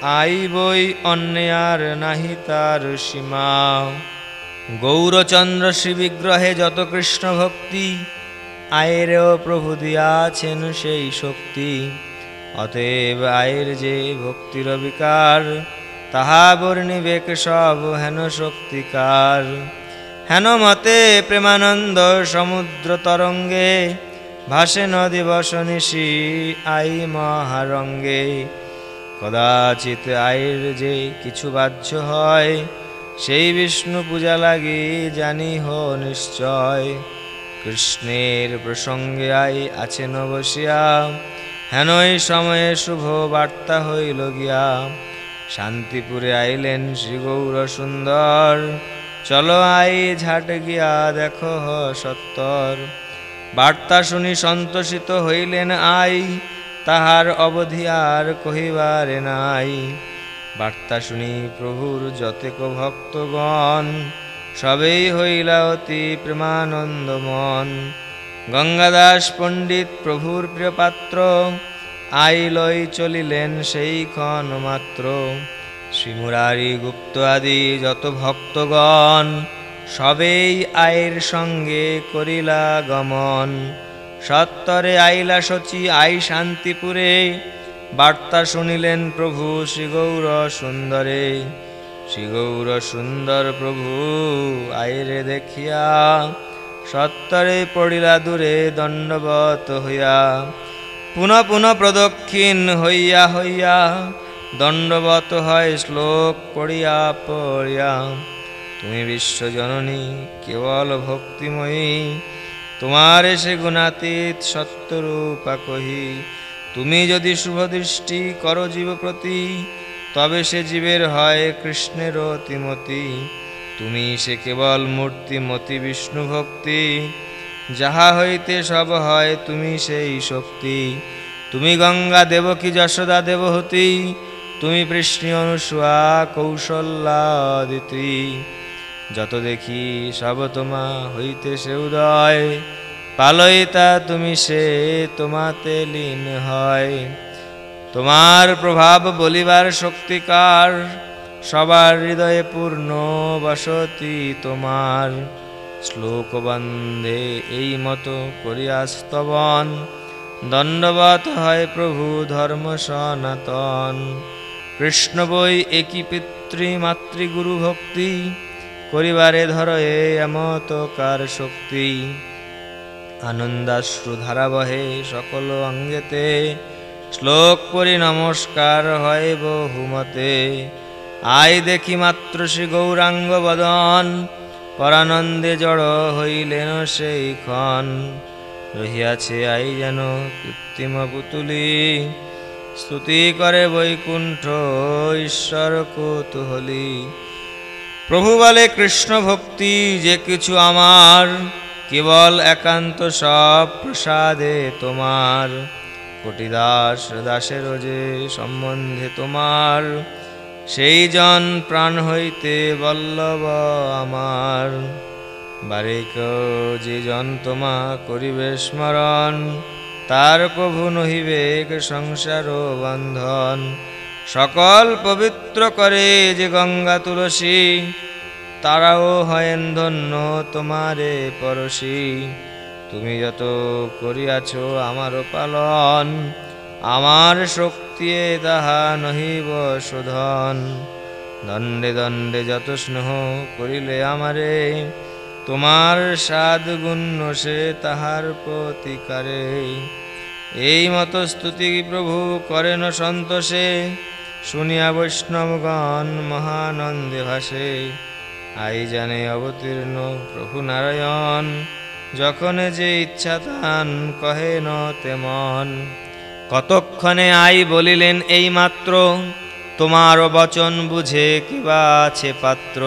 আই বই অন্যে আর নাহি তার সীমা। গৌরচন্দ্র শ্রী বিগ্রহে যত কৃষ্ণ ভক্তি আয়েরও প্রভু দিয়াছেন সেই শক্তি। অতএব আয়ের যে ভক্তির বিকার তাহা বর্ণিবেক সব হেন শক্তিকার। হেন মতে প্রেমানন্দ সমুদ্র তরঙ্গে ভাসে নদী বসনিশি আই মহারঙ্গে। কদাচিৎ আয়ের যে কিছু বাহ্য হয়, সেই বিষ্ণু পূজা লাগি জানি হো নিশ্চয়। কৃষ্ণের প্রসঙ্গে আই আছেন বসিয়া হেনই সময়ে শুভ বার্তা হইল গিয়া। শান্তিপুরে আইলেন শ্রী গৌর সুন্দর। চলো আই ঝাট গিয়া দেখো সত্তর। বার্তা শুনি সন্তোষিত হইলেন আই, তাহার অবধি আর কহিবারে নাই। বার্তা শুনি প্রভুর যতেক ভক্তগণ, সবেই হইলা অতি প্রেমানন্দ মন। গঙ্গাদাস পণ্ডিত প্রভুর প্রিয় পাত্র আইলই চলিলেন সেই ক্ষণ মাত্র। শ্রীমুরারি গুপ্ত আদি যত ভক্তগণ সবেই আয়ের সঙ্গে করিলা গমন। সত্তরে আইলা সচি আই শান্তিপুরে। বার্তা শুনিলেন প্রভু শ্রীগৌর সুন্দরে। শ্রীগৌর সুন্দর প্রভু আইরে দেখিয়া সত্তরে পড়িলা দূরে দণ্ডবত হইয়া। পুনঃ পুনঃ প্রদক্ষিণ হইয়া হইয়া দণ্ডবত হয় শ্লোক পড়িয়া পড়িয়া। তুমি বিশ্বজননী কেবল ভক্তিময়ী তোমার সে গুণাতীত সত্যরূপা কহি, তুমি যদি শুভদৃষ্টি করো জীব প্রতি তবে সে জীবের হয় কৃষ্ণের তিমতি তুমি সে কেবল মূর্তিমতি বিষ্ণু ভক্তি, যাহা হইতে সব হয় তুমি সেই শক্তি। তুমি গঙ্গা দেবকী যশোদা দেবহতী, তুমি বৃষ্ণি অনুসুয়া কৌশল্যা দিতি যত দেখি সব তোমা হইতে সে উদয় পালয়িতা তুমি সে তোমাতে লীন হয়। তোমার প্রভাব বলিবার শক্তিকার সবার হৃদয়ে পূর্ণ বসতি তোমার। শ্লোক বন্ধে এই মতো করিয়া স্তবন। দণ্ডবত হয় প্রভু ধর্ম সনাতন। কৃষ্ণ বই একই পিতৃ মাতৃগুরু ভক্তি করিবারে ধর এ এমতকার শক্তি। আনন্দাশ্রু ধারাবহে সকল অঙ্গেতে শ্লোক পরি নমস্কার হয় বহুমতে। আই দেখি মাত্র শ্রী গৌরাঙ্গ বদন, পরানন্দে জড় হইলেন সেই ক্ষণ। রহিয়াছে আই যেন কৃত্রিম পুতুলি। স্তুতি করে বৈকুণ্ঠ ঈশ্বর কৌতূহলী। প্রভু বলে, কৃষ্ণ ভক্তি যে কিছু আমার, কেবল একান্ত সব প্রসাদে তোমার। কোটি দাস দাসের যে সম্বন্ধে তোমার, সেই জন প্রাণ হইতে বল্লভ আমার। বারিক যে জন তোমা করিবে স্মরণ, তার প্রভু নহিবে সংসার বন্ধন। সকল পবিত্র করে যে গঙ্গা তুলসী, তারাও হয়েন ধন্য তোমারে পরশী। তুমি যত করিয়াছ আমার পালন, আমার শক্তি তাহা নহিব শোধন। দণ্ডে দণ্ডে যত স্নেহ করিলে আমারে, তোমার সাদ গুণ্য সে তাহার প্রতিকারে। এই মত স্তুতি প্রভু করেন সন্তোষে শুনিয়া বৈষ্ণবগণ মহানন্দে ভাসে। আই জানে অবতীর্ণ প্রভু নারায়ণ, যখন যে ইচ্ছা তান কহে ন তেমন। কতক্ষণে আই বলিলেন এই মাত্র তোমার বচন বুঝে কিবা আছে পাত্র।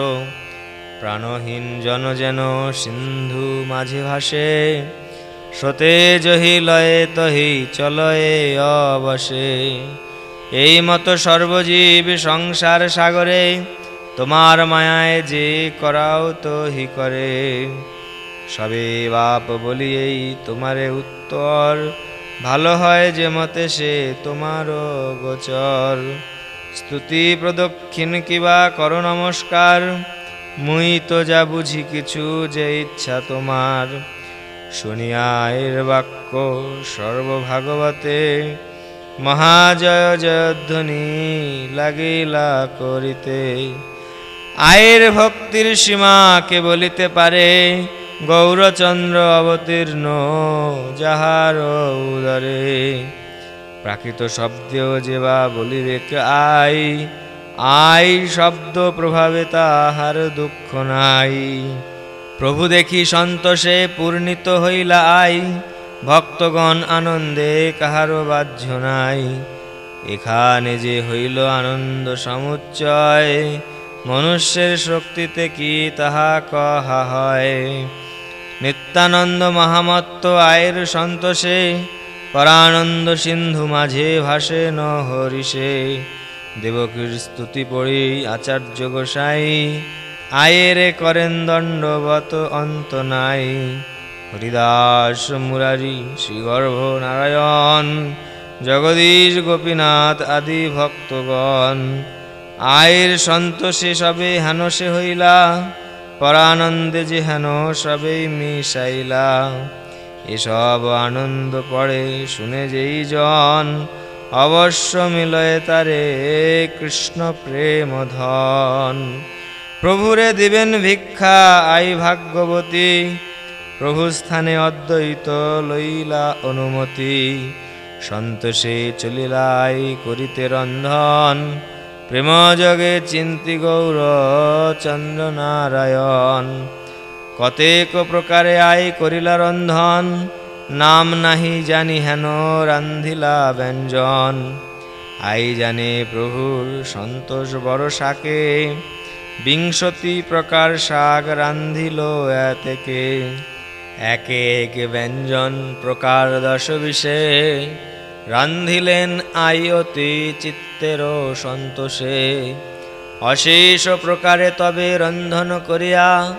প্রাণহীন জন যেন সিন্ধু মাঝে ভাসে সতে জহি লয়ে তহি চলয়ে অবসে। এই মতো সর্বজীব সংসার সাগরে তোমার মায়ায় যে করাও তো হি করে। সবে বাপ বলি এই তোমারে উত্তর, ভালো হয় যে মতে সে তোমারও গোচর। স্তুতি প্রদক্ষিণ কিবা কর নমস্কার, মুই তো যা বুঝি কিছু যে ইচ্ছা তোমার। শুনিয়া এর বাক্য সর্বভাগবতে মহাজয় জয়ধ্বনি লাগিলা করিতে। আয়ের ভক্তির সীমা কে বলিতে পারে? গৌরচন্দ্র অবতীর্ণ যাহার উদরে। প্রাকৃত শব্দেও যে বা বলিবে আই? আই শব্দ প্রভাবে তাহার দুঃখ নাই। প্রভু দেখি সন্তোষে পূর্ণিত হইলা আই। ভক্তগণ আনন্দে কাহারও বাহ্য নাই। এখানে যে হইল আনন্দ সমুচ্চয়, মনুষ্যের শক্তিতে কি তাহা কহা হয়? নিত্যানন্দ মহামত্ত আয়ের সন্তোষে, পরানন্দ সিন্ধু মাঝে ভাসে ন হরিষে দেবকীর স্তুতি পড়ি আচার্য গোসাই, আয়ের করেন দণ্ডবত অন্ত নাই। হরিদাস মুরারি, শ্রীগর্ভ নারায়ণ, জগদীশ গোপীনাথ আদি ভক্তগণ। আয়ের সন্তোষে সবে হানসে হইলা, পরানন্দে যে হেন সবেই মিশাইলা। এসব আনন্দ পড়ে শুনে যেই জন, অবশ্য মিলয়ে তারে কৃষ্ণ প্রেম ধন প্রভুরে দিবেন ভিক্ষা, আই ভাগ্যবতী প্রভু স্থানে অদ্বৈত লইলা অনুমতি। সন্তোষে চলিলাই করিতে রন্ধন। প্রেম যোগে চিন্তি গৌর চন্দ্র নারায়ণ কতেক প্রকারে আই করিলা রন্ধন, নাম নাহি জানি হেন রান্ধিলা ব্যঞ্জন। আই জানে প্রভুর সন্তোষ বড় শাকে বিংশতি প্রকার শাক রান্ধিল এতেকে। একে এক ব্যঞ্জন প্রকার দশ বিশে রান্ধিলেন আই অতি চিত্তের সন্তোষে। অশেষ প্রকারে তবে রন্ধন করিয়া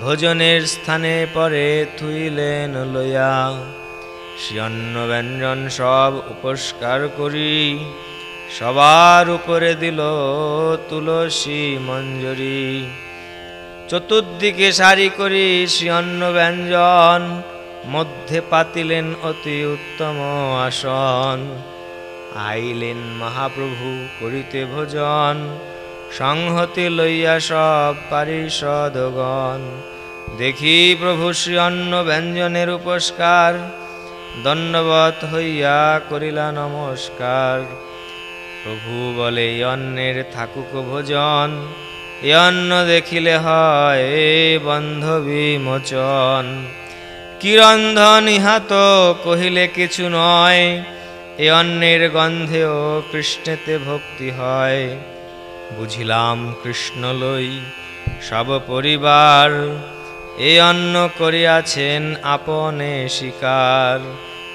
ভোজনের স্থানে পরে থুইলেন লইয়া। সে অন্ন ব্যঞ্জন সব উপস্কার করি, সবার উপরে দিল তুলসী মঞ্জরি। চতুর্দিকে সারি করি সে অন্ন ব্যঞ্জন মধ্যে পাতিলেন অতি উত্তম আসন। আইলেন মহাপ্রভু করিতে ভোজন, সংহতি লইয়া সব পারিষদগণ। দেখি প্রভু শ্রী অন্ন ব্যঞ্জনের উপস্কার দণ্ডবত হইয়া করিলা নমস্কার। প্রভু বলে অন্নের থাকুক ভোজন এ অন্ন দেখিলে হয় বন্ধ বিমোচন। কিরন্ধন ইহাত কহিলে কিছু নয়, এ অন্নের গন্ধেও কৃষ্ণেতে ভক্তি হয়। বুঝিলাম কৃষ্ণ লই সব পরিবার, এ অন্ন করিয়াছেন আপনে শিকার।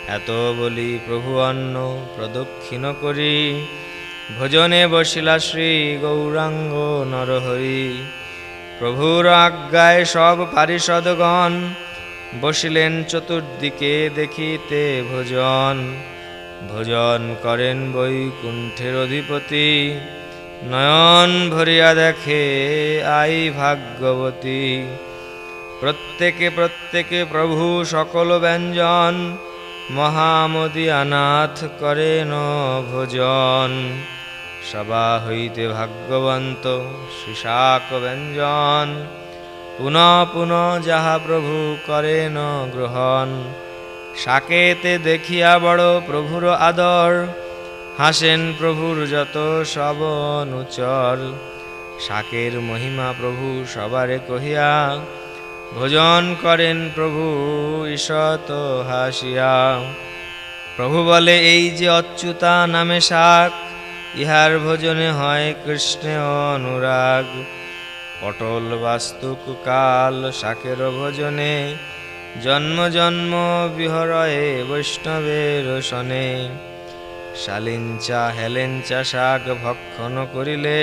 এত বলি প্রভু অন্ন প্রদক্ষিণ করি ভোজনে বসিলা শ্রী গৌরাঙ্গ নরহরি। প্রভুর আজ্ঞায় সব পারিষদগণ বসিলেন চতুর্দিকে দেখিতে ভোজন। ভোজন করেন বৈকুণ্ঠের অধিপতি। নয়ন ভরিয়া দেখে আই ভাগ্যবতী। প্রত্যেকে প্রত্যেকে প্রভু সকল ব্যঞ্জন মহামদি অনাথ করেন ভোজন সবা হইতে ভাগ্যবন্ত শিশাক ব্যঞ্জন। পুনঃ পুনঃ যাহা প্রভু করেন গ্রহণ। সাকেতে দেখিয়া বড় প্রভুর আদর। হাসেন প্রভুর যত সব অনুচর শাকের মহিমা প্রভু সবারে কহিয়া ভোজন করেন প্রভু ঈশত হাসিয়া। প্রভু বলে, এই যে অচ্যুতা নামে শাক, ইহার ভোজনে হয় কৃষ্ণে অনুরাগ। পটল বাস্তুক কাল শাকের ভোজনে, জন্ম জন্ম বিহরয়ে বৈষ্ণবের শনে। শালিঞ্চা হেলেঞ্চা শাক ভক্ষণ করিলে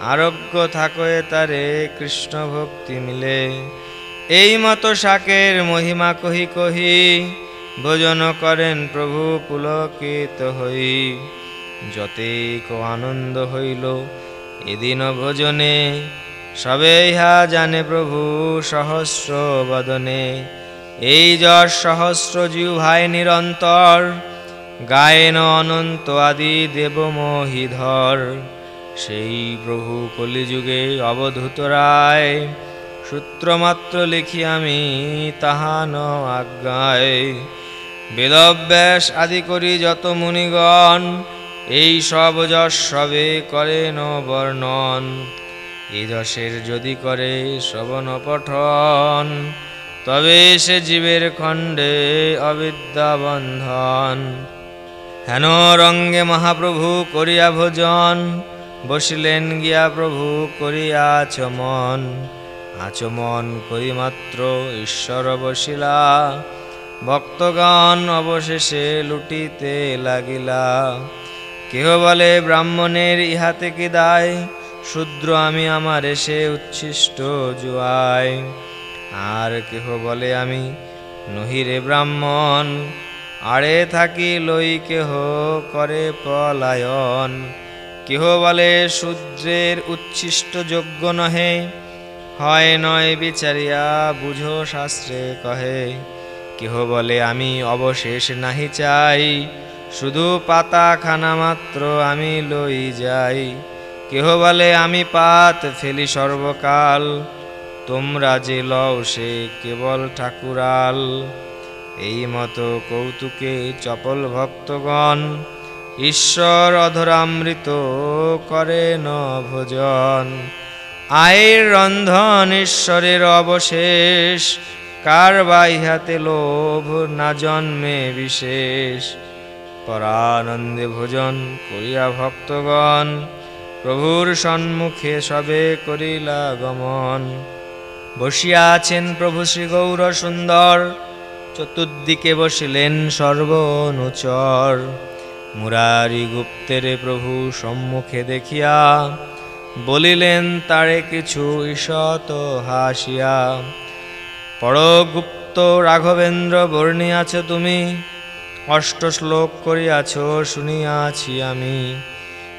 আরোগ্য থাকয়ে তারে কৃষ্ণ ভক্তি মিলে। এই মতো শাকের মহিমা কহি কহি, ভোজন করেন প্রভু পুলকিত হই। যতেক আনন্দ হইল এদিন ভোজনে, সবে ইহা জানে প্রভু সহস্র বদনে। এই যশ সহস্র ভাই নিরন্তর, গায়েন অনন্ত আদি দেব মহিধর। সেই প্রভু কলিযুগে অবধূত রায়। সূত্রমাত্র লিখি আমি তাহান আজ্ঞায়। বেদব্যাস আদি করি যত মুনিগণ, এই সব যশ সবে করেন বর্ণন এ যশের যদি করে শ্রবণ পঠন, তবে সে জীবের খণ্ডে অবিদ্যা বন্ধন। হেন রঙ্গে মহাপ্রভু করিয়া ভোজন বসিলেন গিয়া প্রভু করিয়া আচমন আচমন করি মাত্র ঈশ্বর বসিলা। ভক্তগণ অবশেষে লুটিতে লাগিলা। কেহ বলে, ব্রাহ্মণের ইহাতে কি দায়? শূদ্র আমি আমার এসে উচ্ছিষ্ট জুয়াই আর কেহ বলে, আমি নহিরে ব্রাহ্মণ। আড়ে থাকি লই কেহ করে পলায়ন। কেহ বলে শূদ্রের উচ্ছিষ্ট যোগ্য নহে? হয় নয় বিচারিয়া, বুঝো শাস্ত্রে কহে, কেহ বলে আমি অবশেষ নাহি চাই? শুধু পাতা খানা মাত্র আমি লই যাই। কেহ বলে আমি পাত ফেলি সর্বকাল? তোমরা যে লও সে কেবল ঠাকুরাল। এই মতো কৌতুকে চপল ভক্তগণ ঈশ্বর অধরামৃত করে ন ভোজন। আয়ের রন্ধন ঈশ্বরের অবশেষ, কার বা ইহাতে লোভ না জন্মে বিশেষ। পরানন্দে ভোজন করিয়া ভক্তগণ, প্রভুর সম্মুখে সবে করিলা গমন। বসিয়া আছেন প্রভু শ্রী গৌর সুন্দর চতুর্দিকে বসিলেন সর্বনুচর। মুরারি গুপ্তের প্রভু সম্মুখে দেখিয়া বলিলেন, তারে কিছু ঈষত হাসিয়া। পরগুপ্ত রাঘবেন্দ্র বর্ণিয়াছ তুমি, অষ্ট শ্লোক করিয়াছ, শুনিয়াছি আমি।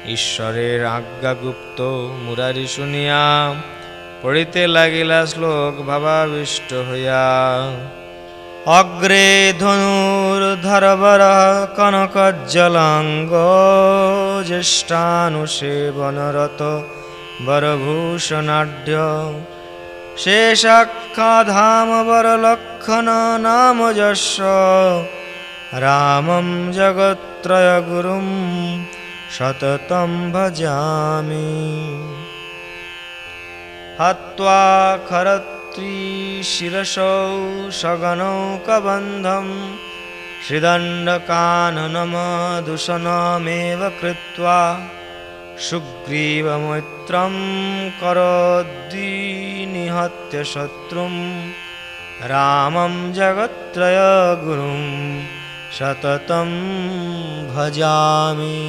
ঈশ্বরের আজ্ঞাগুপ্ত মুরারি শুনিয়া পড়িতে লাগিলা শ্লোক ভাবাবিষ্ট হইয়া। অগ্রে ধনুর ধরবর কনকজ্জলাঙ্গ জ্যেষ্ঠানুষে বনরত বরভূষণাঢ্য শেষাক্ষাধাম বরলক্ষণ নাম যশ রামম জগত্রয় গুরুম সততম ভজামি হত্वा खरत्रीशिरसौ सगनौकबन्धं श्रीदण्डकाननमदूषणमेव कृत्वा सुग्रीवमैत्रं करोद्दीनिहत्य शत्रुं रामं जगत्त्रयगुरुं সততম ভজামি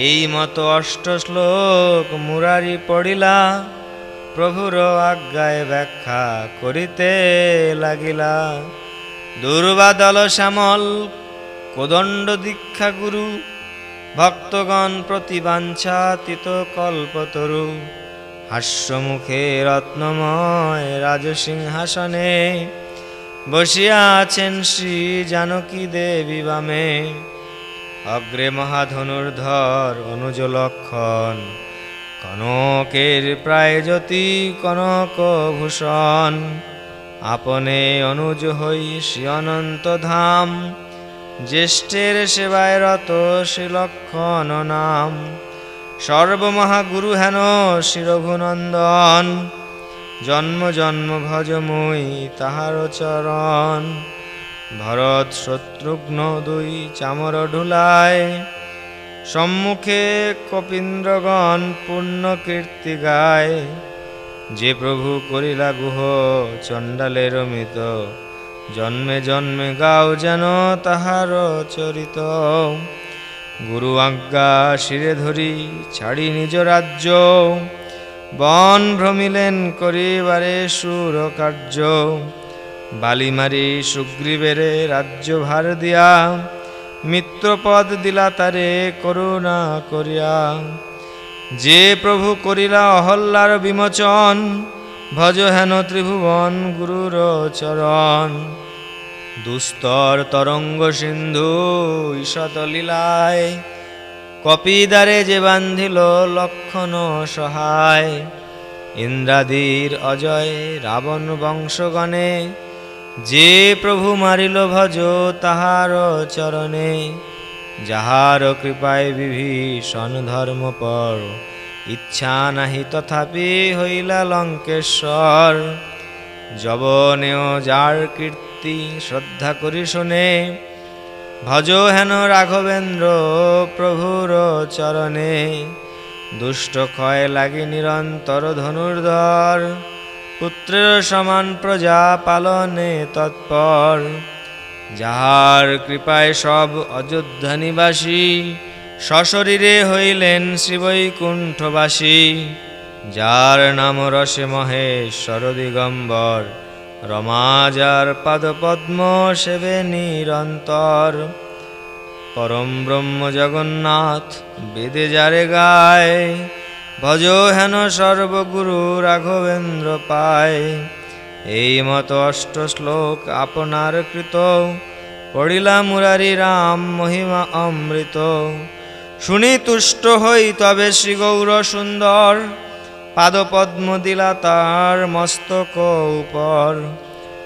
এই মতো অষ্ট শ্লোক মুরারি পড়িলা প্রভুর আজ্ঞায় ব্যাখ্যা করিতে লাগিলা। দুর্বাদল শ্যামল, কোদণ্ড দীক্ষা গুরু, ভক্তগণ প্রতিবাঞ্ছাতীত কল্পতরু হাস্যমুখে রত্নময় রাজসিংহাসনে বসিয়া আছেন শ্রী জানকী দেবী বামে। অগ্রে মহাধনুর্ধর অনুজ লক্ষণ কনকের প্রায় জ্যোতি কনক ভূষণ, আপনে অনুজ হই শ্রী অনন্ত ধাম। জ্যেষ্ঠের সেবায় রত শ্রীলক্ষণ নাম। সর্বমহাগুরু হেন শিরঘুনন্দন জন্ম জন্ম ভজ মুই তাহার চরণ। ভরত শত্রুঘ্ন দুই চামর ঢুলায় সম্মুখে কপীন্দ্রগণ পূর্ণ কীর্তি গায়। যে প্রভু করিলা গুহ চণ্ডালের মিত জন্মে জন্মে গাও যেন তাহার চরিত। গুরু আজ্ঞা শিরে ধরি ছাড়ি নিজ রাজ্য। বন ভ্রমিলেন করিবারে সুর কার্য। বালিমারি সুগ্রীবেরে রাজ্য ভার দিয়া। মিত্রপদ দিলা তারে করুণা করিয়া। যে প্রভু করিলা অহল্লার বিমোচন, ভজ হেন ত্রিভুবন গুরুর চরণ। দুস্তর তরঙ্গ সিন্ধু ঈশত লীলায়, কপিদারে যে বান্ধিল লক্ষণ সহায়। ইন্দ্রাদির অজয় রাবণ বংশগণে যে প্রভু মারিল ভজ তাহার চরণে, যাহার কৃপায় বিভীষণ ধর্মপর ইচ্ছা নাহি তথাপি হইলা লঙ্কেশ্বর। জবনেও যার কীর্তি শ্রদ্ধা করি শোনে, ভজ হেন রাঘবেন্দ্র প্রভুর চরণে, দুষ্ট ক্ষয় লাগি নিরন্তর ধনুর্ধর। পুত্রের সমান প্রজা পালনে তৎপর, যাহার কৃপায় সব অযোধ্যা নিবাসী সশরীরে হইলেন শ্রীবৈকুণ্ঠবাসী, যার নাম রসে মহেশ্বর দিগম্বর। রমাজার পাদপদ্ম সেবে নিরন্তর। পরম ব্রহ্ম জগন্নাথ বেদে যারে গায় ভজ হেন সর্বগুরু রাঘবেন্দ্র পায়। এই মত অষ্ট শ্লোক আপনার কৃত। পড়িলা মুরারি রাম, মহিমা অমৃত। শুনি তুষ্ট হই তবে শ্রী গৌর সুন্দর। পাদপদ্ম দিলা তার মস্তক উপর।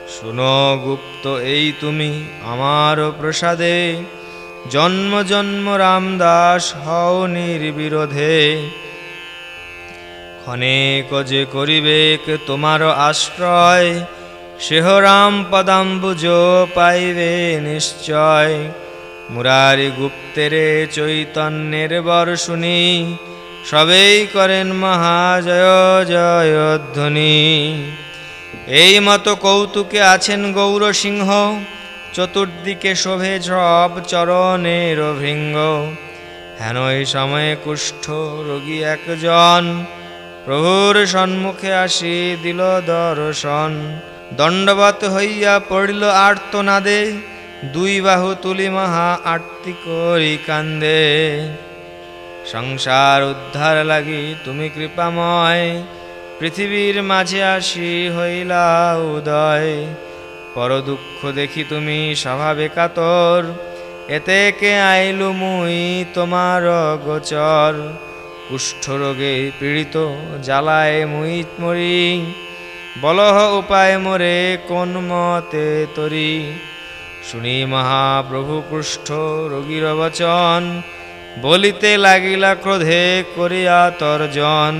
শুনো গুপ্ত, এই তুমি আমার প্রসাদে। জন্ম জন্ম রামদাস হও নির্বিরোধে। ক্ষণেক যে করিবেক তোমার আশ্রয় সেহ রাম পদাম্বুজ পাইবে নিশ্চয়। মুরারি গুপ্তেরে চৈতন্যের বর শুনি, সবেই করেন মহাজয় জয়ধ্বনি এই মতো কৌতুকে আছেন গৌর সিংহ, চতুর্দিকে শোভে সব চরণের ভৃঙ্গ হেন এই সময়ে কুষ্ঠ রোগী একজন প্রভুর সম্মুখে আসি দিল দর্শন। দণ্ডবত হইয়া পড়িল আর্তনাদে, দুই বাহু তুলি মহা আরতি করি কান্দে। সংসার উদ্ধার লাগি, তুমি কৃপাময়, পৃথিবীর মাঝে আসি হইলা উদয়। পর দুঃখ দেখি তুমি স্বভাবে কাতর, এতে কে আইলু মুই তোমার গোচর। কুষ্ঠরোগে পীড়িত, জ্বালায় মুই মরি। বলহ উপায় মোরে কোন মতে তরি। শুনি মহাপ্রভু কুষ্ঠ রোগীর বচন, বলিতে লাগিলা ক্রোধে করিয়া তর্জন।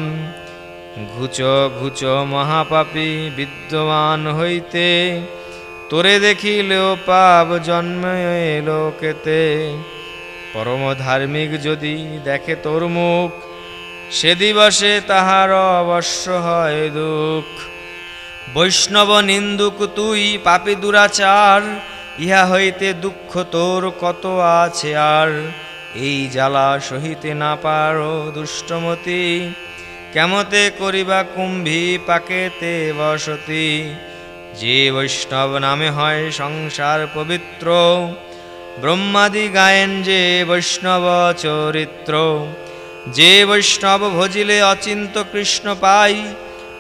ঘুচ ঘুচ মহাপাপী বিদ্যমান হইতে, তোরে দেখিলেও পাপ জন্ম এলো কেতে পরম ধার্মিক যদি দেখে তোর মুখ সে দিবসে তাহার অবশ্য হয় দুঃখ। বৈষ্ণব নিন্দুক তুই পাপি দুরাচার, ইহা হইতে দুঃখ তোর কত আছে আর? এই জ্বালা সহিতে না পারো দুষ্টমতি, কেমতে করিবা কুম্ভী পাকেতে বসতি? যে বৈষ্ণব নামে হয় সংসার পবিত্র, ব্রহ্মাদি গায়েন যে বৈষ্ণব চরিত্র যে বৈষ্ণব ভজিলে অচিন্ত কৃষ্ণ পাই,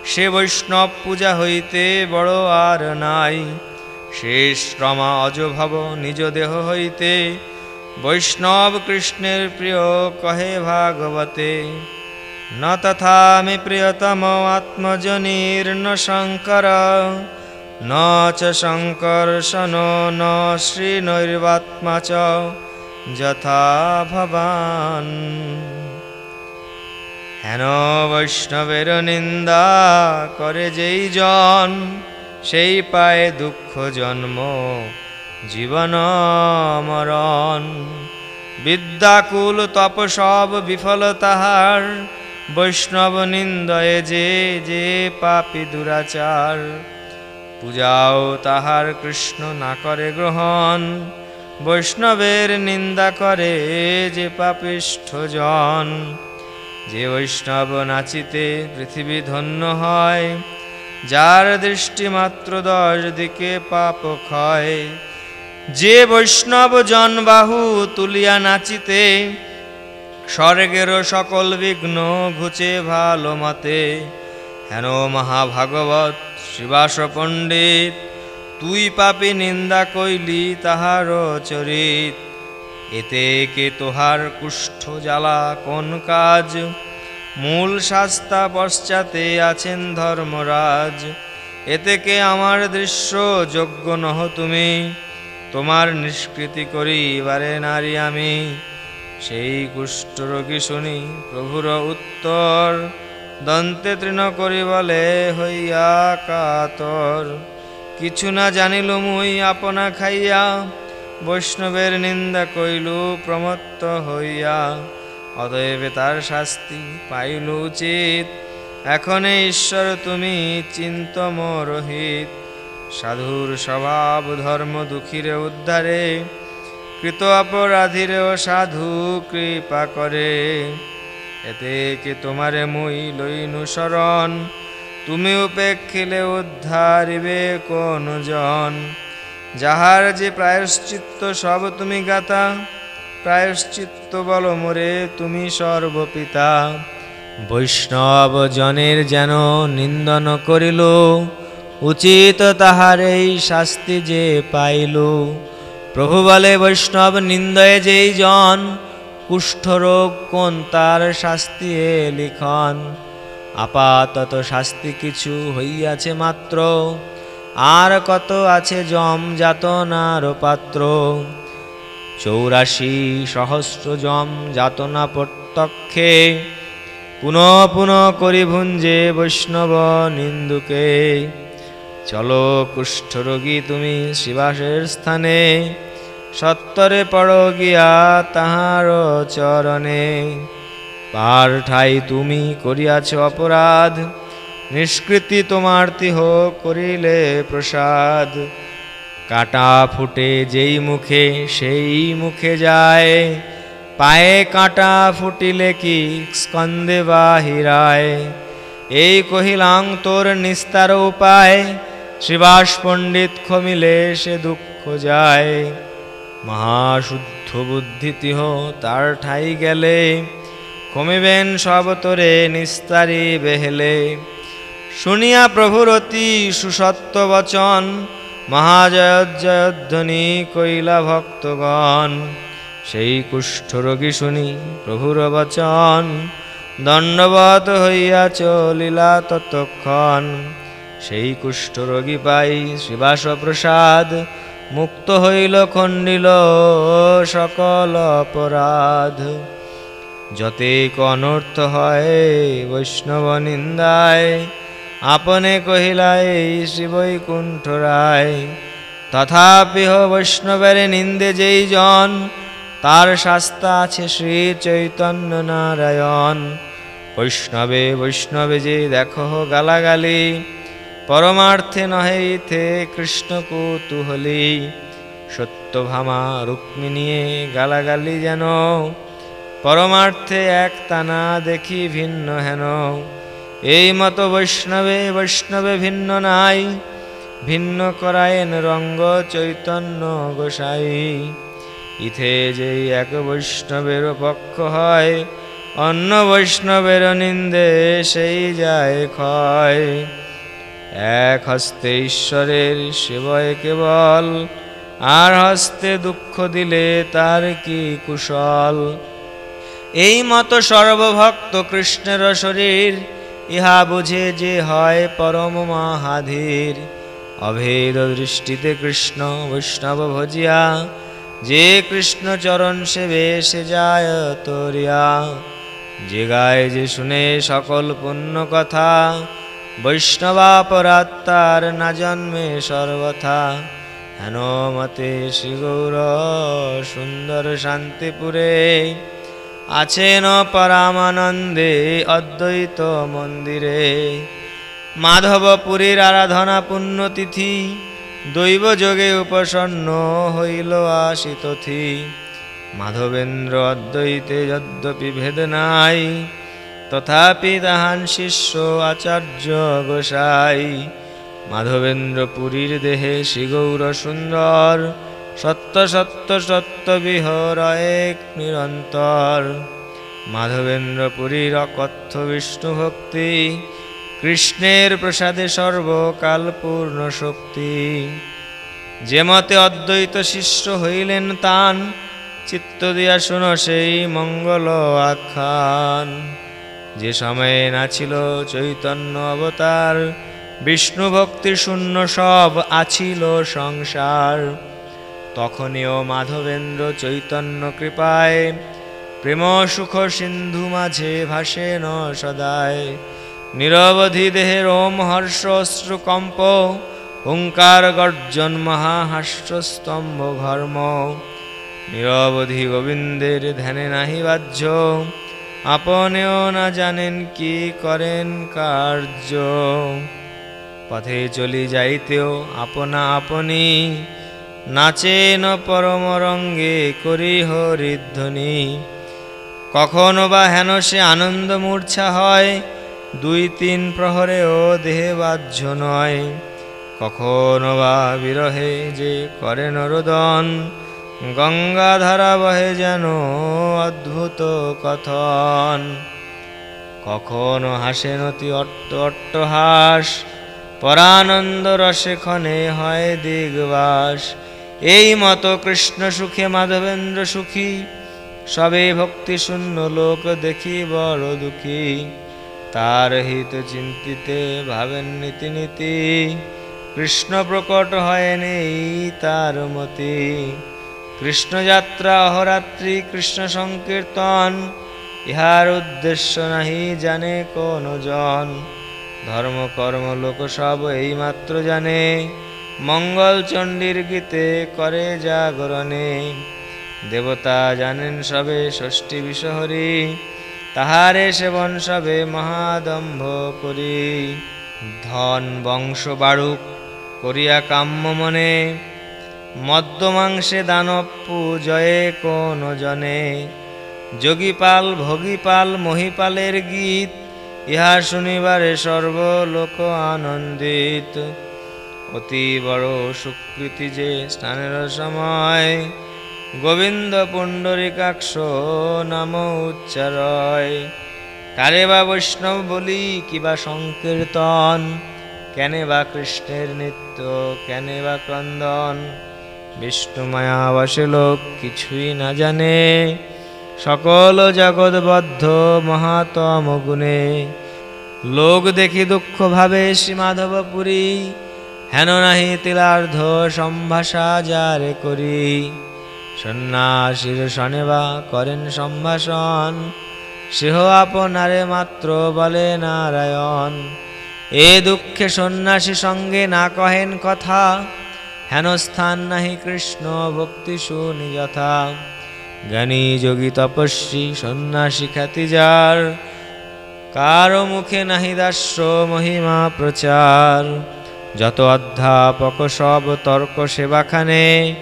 সে বৈষ্ণব পূজা হইতে বড় আর নাই। শেষ রমা অজভব নিজ দেহ হইতে, বৈষ্ণব কৃষ্ণের প্রিয় কহে ভাগবতে। ন তথা মে প্রিয়তম আত্মজনীর্ণ শঙ্কর, ন চ শঙ্কর শঙ্কর্ষণ ন শ্রীনৈর্বাত্মা চ, যথা ভবান। হেন বৈষ্ণবের নিন্দা করে যেই জন, সেই পায় দুঃখ জন্ম, জীবন মরণ। বিদ্যাকুল তপ সব বিফল তাহার, বৈষ্ণব নিন্দয়ে যে যে পাপি দুরাচার। পূজাও তাহার কৃষ্ণ না করে গ্রহণ, বৈষ্ণবের নিন্দা করে যে পাপিষ্ঠ জন। যে বৈষ্ণব নাচিতে পৃথিবী ধন্য হয়, যার দৃষ্টি মাত্র দশ দিকে পাপ ক্ষয়, যে বৈষ্ণব জনবাহু তুলিয়া নাচিতে, স্বর্গের সকল বিঘ্ন ঘুচে ভালো মতে, হেন মহাভাগবত শিবাস পণ্ডিত, তুই পাপি নিন্দা কইলি তাহার চরিত। এতে কে তোহার কুষ্ঠ জ্বালা, কোন কাজ? মূল শাস্তা পশ্চাতে আছেন ধর্মরাজ। এতে কে আমার দৃশ্য যোগ্য নহ তুমি? তোমার নিষ্কৃতি করিবারে নারী আমি। সেই কুষ্ঠরোগী শুনি প্রভুর উত্তর। দন্তে তৃণ করি বলে হইয়া কাতর। কিছু না জানিল মুই আপনা খাইয়া বৈষ্ণবের নিন্দা কইল, প্রমত্ত হইয়া। অতএব তার শাস্তি পাইল উচিত। এখন ঈশ্বর, তুমি চিন্ত রহিত। সাধুর স্বভাব ধর্ম দুঃখীরে উদ্ধারে। কৃত অপরাধীরেও সাধু কৃপা করে। এতে কি তোমারে মুই লইনু শরণ? তুমি উপেক্ষিলে উদ্ধারিবে কোন জন যাহার যে প্রায়শ্চিত্ত সব তুমি গাতা, প্রায়শ্চিত্ত বল মোরে তুমি সর্বপিতা। বৈষ্ণব জনের যেন নিন্দন করিল, উচিত তাহার এই শাস্তি যে পাইল। প্রভু বলে, বৈষ্ণব নিন্দয়ে যেই জন কুষ্ঠরোগ কোন তার শাস্তি এ লিখন। আপাতত শাস্তি কিছু হইয়াছে মাত্র। আর কত আছে জম যাতনার পাত্র? চৌরাশি সহস্র জম যাতনা প্রত্যক্ষে। পুনঃ পুনঃ করি ভুঞ্জে বৈষ্ণব নিন্দুকে। চলো কুষ্ঠরোগী তুমি শিবাসের স্থানে। সত্তরে পড়ো গিয়া তাহার চরণে। পার ঠাই তুমি করিয়াছ অপরাধ। নিষ্কৃতি তোমার তিহ করিলে প্রসাদ। কাটা ফুটে যেই মুখে, সেই মুখে যায়। পায়ে কাঁটা ফুটিলে কি স্কন্দে বা বাহিরায়। এই কহিলাং তোর নিস্তার উপায়, শ্রীবাস পণ্ডিত খমিলে সে দুঃখ যায়। মহাশুদ্ধ বুদ্ধি তিহ তার ঠাই গেলে, কমিবেন সব তোরে নিস্তারি বেহেলে। শুনিয়া প্রভুর অতি সুসত্ব বচন, মহাজয়ধ্বনি কৈলা ভক্তগণ। সেই কুষ্ঠরোগী শুনি প্রভুর বচন দণ্ডবত হইয়া চলিলা ততক্ষণ। সেই কুষ্ঠরোগী পাই শ্রীবাস প্রসাদ মুক্ত হইল খণ্ডিল সকল অপরাধ। যতেক অনর্থ হয় বৈষ্ণব নিন্দায় আপনে কহিলা এই শ্রীবৈকুণ্ঠ রায় তথাপিহ বৈষ্ণবের নিন্দে যেই জন তার শাস্তা আছে শ্রী চৈতন্য নারায়ণ। বৈষ্ণবে বৈষ্ণবে যে দেখো গালাগালি, পরমার্থে নহে ইথে কৃষ্ণ কৌতূহলী। সত্যভামা রুক্মিণীয়ে গালাগালি যেন, পরমার্থে এক তানা দেখি ভিন্ন হেন। এই মতো বৈষ্ণবে বৈষ্ণবে ভিন্ন নাই। ভিন্ন করায়েন রঙ্গ চৈতন্য গোসাই। ইথে যেই এক বৈষ্ণবের পক্ষ হয়, অন্য বৈষ্ণবের নিন্দে সেই যায় ক্ষয়। এক হস্তে ঈশ্বরের সেবয় কেবল, আর হস্তে দুঃখ দিলে তার কি কুশল? এই মতো সর্বভক্ত কৃষ্ণের শরীর ইহা বুঝে যে হয় পরম মহাধীর। অভেদ দৃষ্টিতে কৃষ্ণ, বৈষ্ণব ভজিয়া। যে কৃষ্ণ চরণ সে যায় তরিয়া। যে গায়, যে শুনে সকল পুণ্য কথা। বৈষ্ণবাপরাত্মার না জন্মে সর্বথা। হেন মতে শ্রী গৌর সুন্দর শান্তিপুরে আছেন পরামানন্দে অদ্বৈত মন্দিরে। মাধবপুরীর আরাধনা পুণ্যতিথি, দৈব যোগে উপসন্ন হইল আশিতথি মাধবেন্দ্র অদ্বৈতে যদ্যপি ভেদ নাই, তথাপি তাহান শিষ্য আচার্য গোসাই। মাধবেন্দ্র পুরীর দেহে শ্রীগৌর সুন্দর সত্য সত্য সত্য বিহর এক নিরন্তর। মাধবেন্দ্র পুরীর অকথ্য বিষ্ণু ভক্তি, কৃষ্ণের প্রসাদে সর্বকাল পূর্ণ শক্তি। যে মতে অদ্বৈত শিষ্য হইলেন তান, চিত্ত দিয়া শুন সেই মঙ্গল আখ্যান। যে সময়ে নাছিল চৈতন্য অবতার, বিষ্ণু ভক্তি শূন্য সব আছিল সংসার। তখনিও মাধবেন্দ্র চৈতন্য কৃপায় প্রেম সুখ সিন্ধু মাঝে ভাসে ন সদায়। নিরবধি দেহের ওম হর্ষ অশ্রুকম্প ওঙ্কার গর্জন মহাহাস্যস্তম্ভ ঘর্ম। নিরবধি গোবিন্দের ধ্যানে নাহি বাহ্য, আপনেও না জানেন কি করেন কার্য। পথে চলি যাইতেও আপনা আপনি নাচেন পরম রঙ্গে করি হরিধ্বনি কখনো বা হেন সে আনন্দ মূর্ছা হয়, দুই তিন প্রহরেও দেহে বাহ্য নয়। কখনো বা বিরহে যে করে নরদন, গঙ্গাধারা বহে যেন অদ্ভুত কথন। কখনো হাসেন অতি অট্ট অট্টহাস পরানন্দ রসে ক্ষণে হয় দিগবাস। এই মতো কৃষ্ণ সুখে মাধবেন্দ্র সুখী, সবে ভক্তি শূন্য লোক দেখি বড় দুঃখী। তার হিত চিন্তিতে ভাবেন নীতি নীতি, কৃষ্ণ প্রকট হয় নেই তার মতি। কৃষ্ণযাত্রা অহরাত্রি, কৃষ্ণ সংকীর্তন, ইহার উদ্দেশ্য নাহি জানে কোন জন। ধর্ম কর্ম লোক সব এই মাত্র জানে। মঙ্গল চণ্ডীর গীতে করে জাগরণে। দেবতা জানেন সবে ষষ্ঠী বিষহরি তাহারে সেবন সবে মহাদম্ভ করি। ধন বংশ বাড়ুক করিয়া কাম্য মনে, মদ্যমাংসে দানব পূজয়ে কোন জনে। যোগীপাল, ভোগীপাল, মহিপালের গীত, ইহা শুনিবারে সর্বলোক আনন্দিত। অতি বড় সুকৃতি যে স্নানের সময় গোবিন্দ পুণ্ডরিকাক্ষ নাম উচ্চারয়। কারে বা বৈষ্ণব বলি কিবা সংকীর্তন? কেনে বা কৃষ্ণের নিত্য, কেনে বা ক্রন্দন? বিষ্ণু মায়াবাসে লোক কিছুই না জানে। সকল জগৎবদ্ধ মহাতম গুণে। লোক দেখি দুঃখ ভাবে শ্রীমাধবপুরী হেন নাহি তিলার্ধ সম্ভাষা যারে করি। সন্ন্যাসীর শনেবা করেন সম্ভাষণ। সেহ আপনারে মাত্র বলে নারায়ণ। এ দুঃখে সন্ন্যাসী সঙ্গে না কহেন কথা। হেন স্থান নাহি কৃষ্ণ ভক্তি শুনি যথা। জ্ঞানী যোগী তপস্বী সন্ন্যাসী খ্যাতি যার। কারও মুখে নাহি দাস্য মহিমা প্রচার। যত অধ্যাপক সব তর্ক সেবাখানে,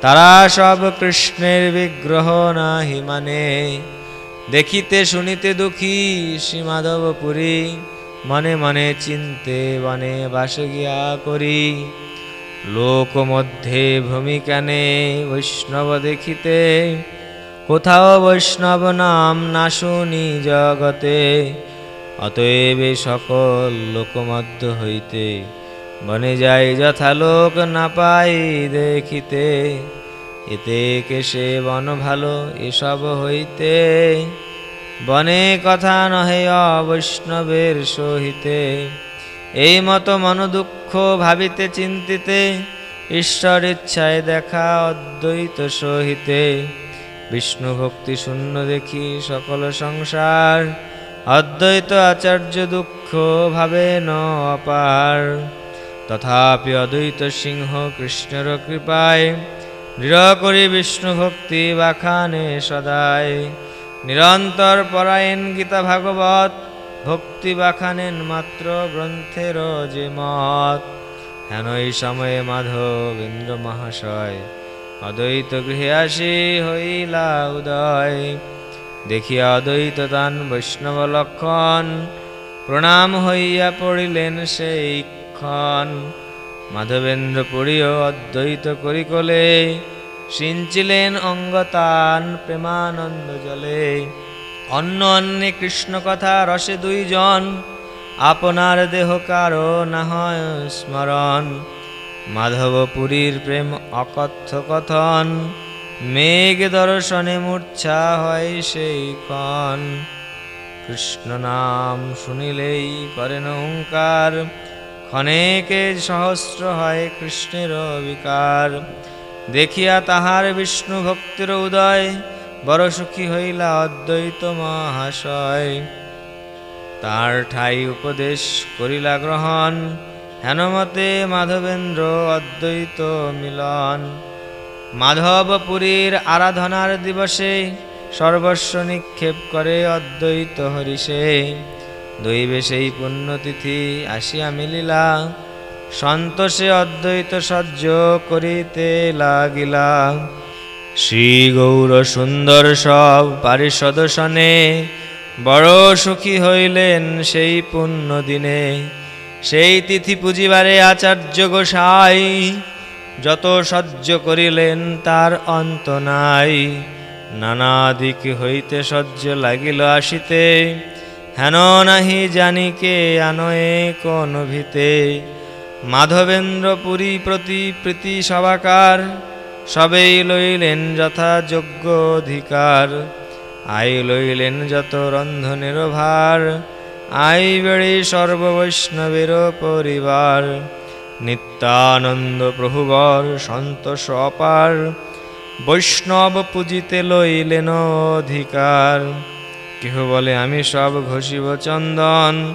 তারা সব কৃষ্ণের বিগ্রহ নাহি মানে। দেখিতে শুনিতে দুঃখী শ্রীমাধবপুরী, মনে মনে চিনতে বনে বাসে গিয়া করি। লোক মধ্যে ভূমিকানে বৈষ্ণব দেখিতে, কোথাও বৈষ্ণব নাম না শুনি জগতে, অতএব সকল লোকমধ্য হইতে বনে যাই যথা লোক না পাই দেখিতে। এতে কেসে বন ভালো, এসব হইতে। বনে কথা নহে অবৈষ্ণবের সহিতে। এই মতো মন দুঃখ ভাবিতে চিন্তিতে, ঈশ্বর ইচ্ছায় দেখা অদ্বৈত সহিতে। বিষ্ণু ভক্তি শূন্য দেখি সকল সংসার, অদ্বৈত আচার্য দুঃখ ভাবে ন অপার। তথাপি অদ্বৈত সিংহ কৃষ্ণের কৃপায় দৃঢ় করি বিষ্ণু ভক্তি বাখানে সদায়। নিরন্তর পরায়ণ গীতা ভাগবত, ভক্তি বাখানেন মাত্র গ্রন্থের যে মত। হেন সময়ে মাধবেন্দ্র মহাশয়, অদ্বৈত গৃহে আসি হইলা উদয়। দেখিয়া অদ্বৈত তান বৈষ্ণব লক্ষণ, প্রণাম হইয়া পড়িলেন সেই ক্ষণ মাধবেন্দ্র পড়িও অদ্বৈত করি কোলে সিঞ্চিলেন অঙ্গতান প্রেমানন্দ জলে। অন্য অন্যে কৃষ্ণ কথা রসে দুইজন, আপনার দেহ কারও না হয় স্মরণ মাধবপুরীর প্রেম অকথ্য কথন, মেঘ দর্শনে মূর্ছা হয় সেই কৃষ্ণ। নাম শুনিলেই করেন ওঙ্কার ক্ষণেকে সহস্র হয় কৃষ্ণের বিকার দেখিয়া তাহার বিষ্ণু ভক্তির উদয়, বড় সুখী হইলা অদ্বৈত মহাশয়। তার ঠাই উপদেশ করিলা গ্রহণ হেনমতে মাধবেন্দ্র অদ্বৈত মিলন। মাধবপুরীর আরাধনার দিবসে সর্বস্ব নিক্ষেপ করে অদ্বৈত হরিষে। দৈবে সেই পুণ্যতিথি আসিয়া মিলিলা। সন্তোষে অদ্বৈত সহ্য করিতে লাগিলা। শ্রী গৌর সুন্দর সব পারিষদ সনে বড় সুখী হইলেন সেই পুণ্য দিনে সেই তিথি পুজিবারে আচার্য গোসাই, যত সহ্য করিলেন তার অন্ত নাই। নানা দিক হইতে সহ্য লাগিল আসিতে। হেন নাহি জানিকে আনয়ে কোন ভিতে। মাধবেন্দ্র পুরী প্রতি প্রীতি সবাকার, সবেই লইলেন যথা যোগ্য অধিকার। আই লইলেন যত রন্ধনের ভার, আই বেড়ে সর্ববৈষ্ণবের পরিবার। নিত্যানন্দ প্রভুবর সন্তোষ অপার, বৈষ্ণব পূজিতে লইলেন অধিকার। কেহ বলে, আমি সব ঘষিব চন্দন।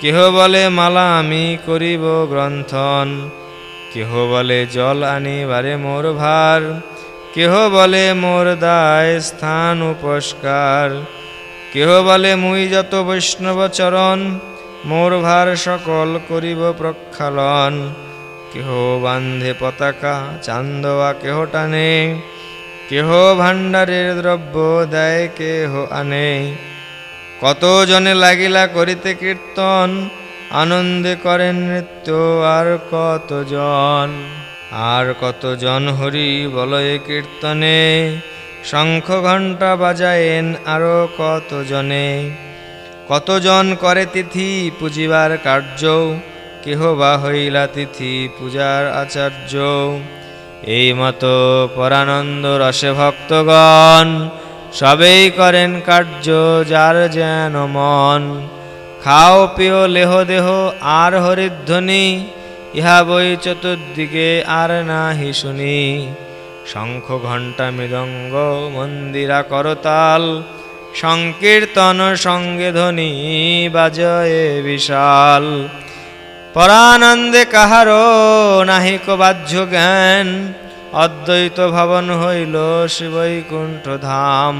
কেহ বলে, মালা আমি করিব গ্রন্থন। কেহ বলে, জল আনিবারে মোর ভার। কেহ বলে, মোর দায় স্থান উপস্কার। কেহ বলে, মুই যত বৈষ্ণব চরণ, মোর ভার সকল করিব প্রক্ষালন। কেহ বান্ধে পতাকা, চান্দোয়া কেহ টানে কেহ ভাণ্ডারের দ্রব্য দেয়, কেহ আনে। কত জনে লাগিলা করিতে কীর্তন, আনন্দে করেন নৃত্য, আর কতজন? আর কতজন হরি বলয়ে কীর্তনে, শঙ্খ ঘণ্টা বাজায়েন আরও কতজনে? কতজন করে তিথি পুজিবার কার্য, কেহ বা হইলা তিথি পূজার আচার্য? এই মতো পরানন্দ রসে ভক্তগণ, সবেই করেন কার্য যার যেন মন। খাও পেও লেহ দেহ, আর হরিধ্বনি, ইহা বই চতুর্দিকে আর নাহি শুনি। শঙ্খ ঘণ্টা মৃদঙ্গ মন্দিরা করতাল, সংকীর্তন সঙ্গে ধ্বনি বাজয়ে বিশাল। পরানন্দে কাহারো নাহিক বাহ্য জ্ঞান। অদ্বৈত ভবন হইল শিবৈকুণ্ঠ ধাম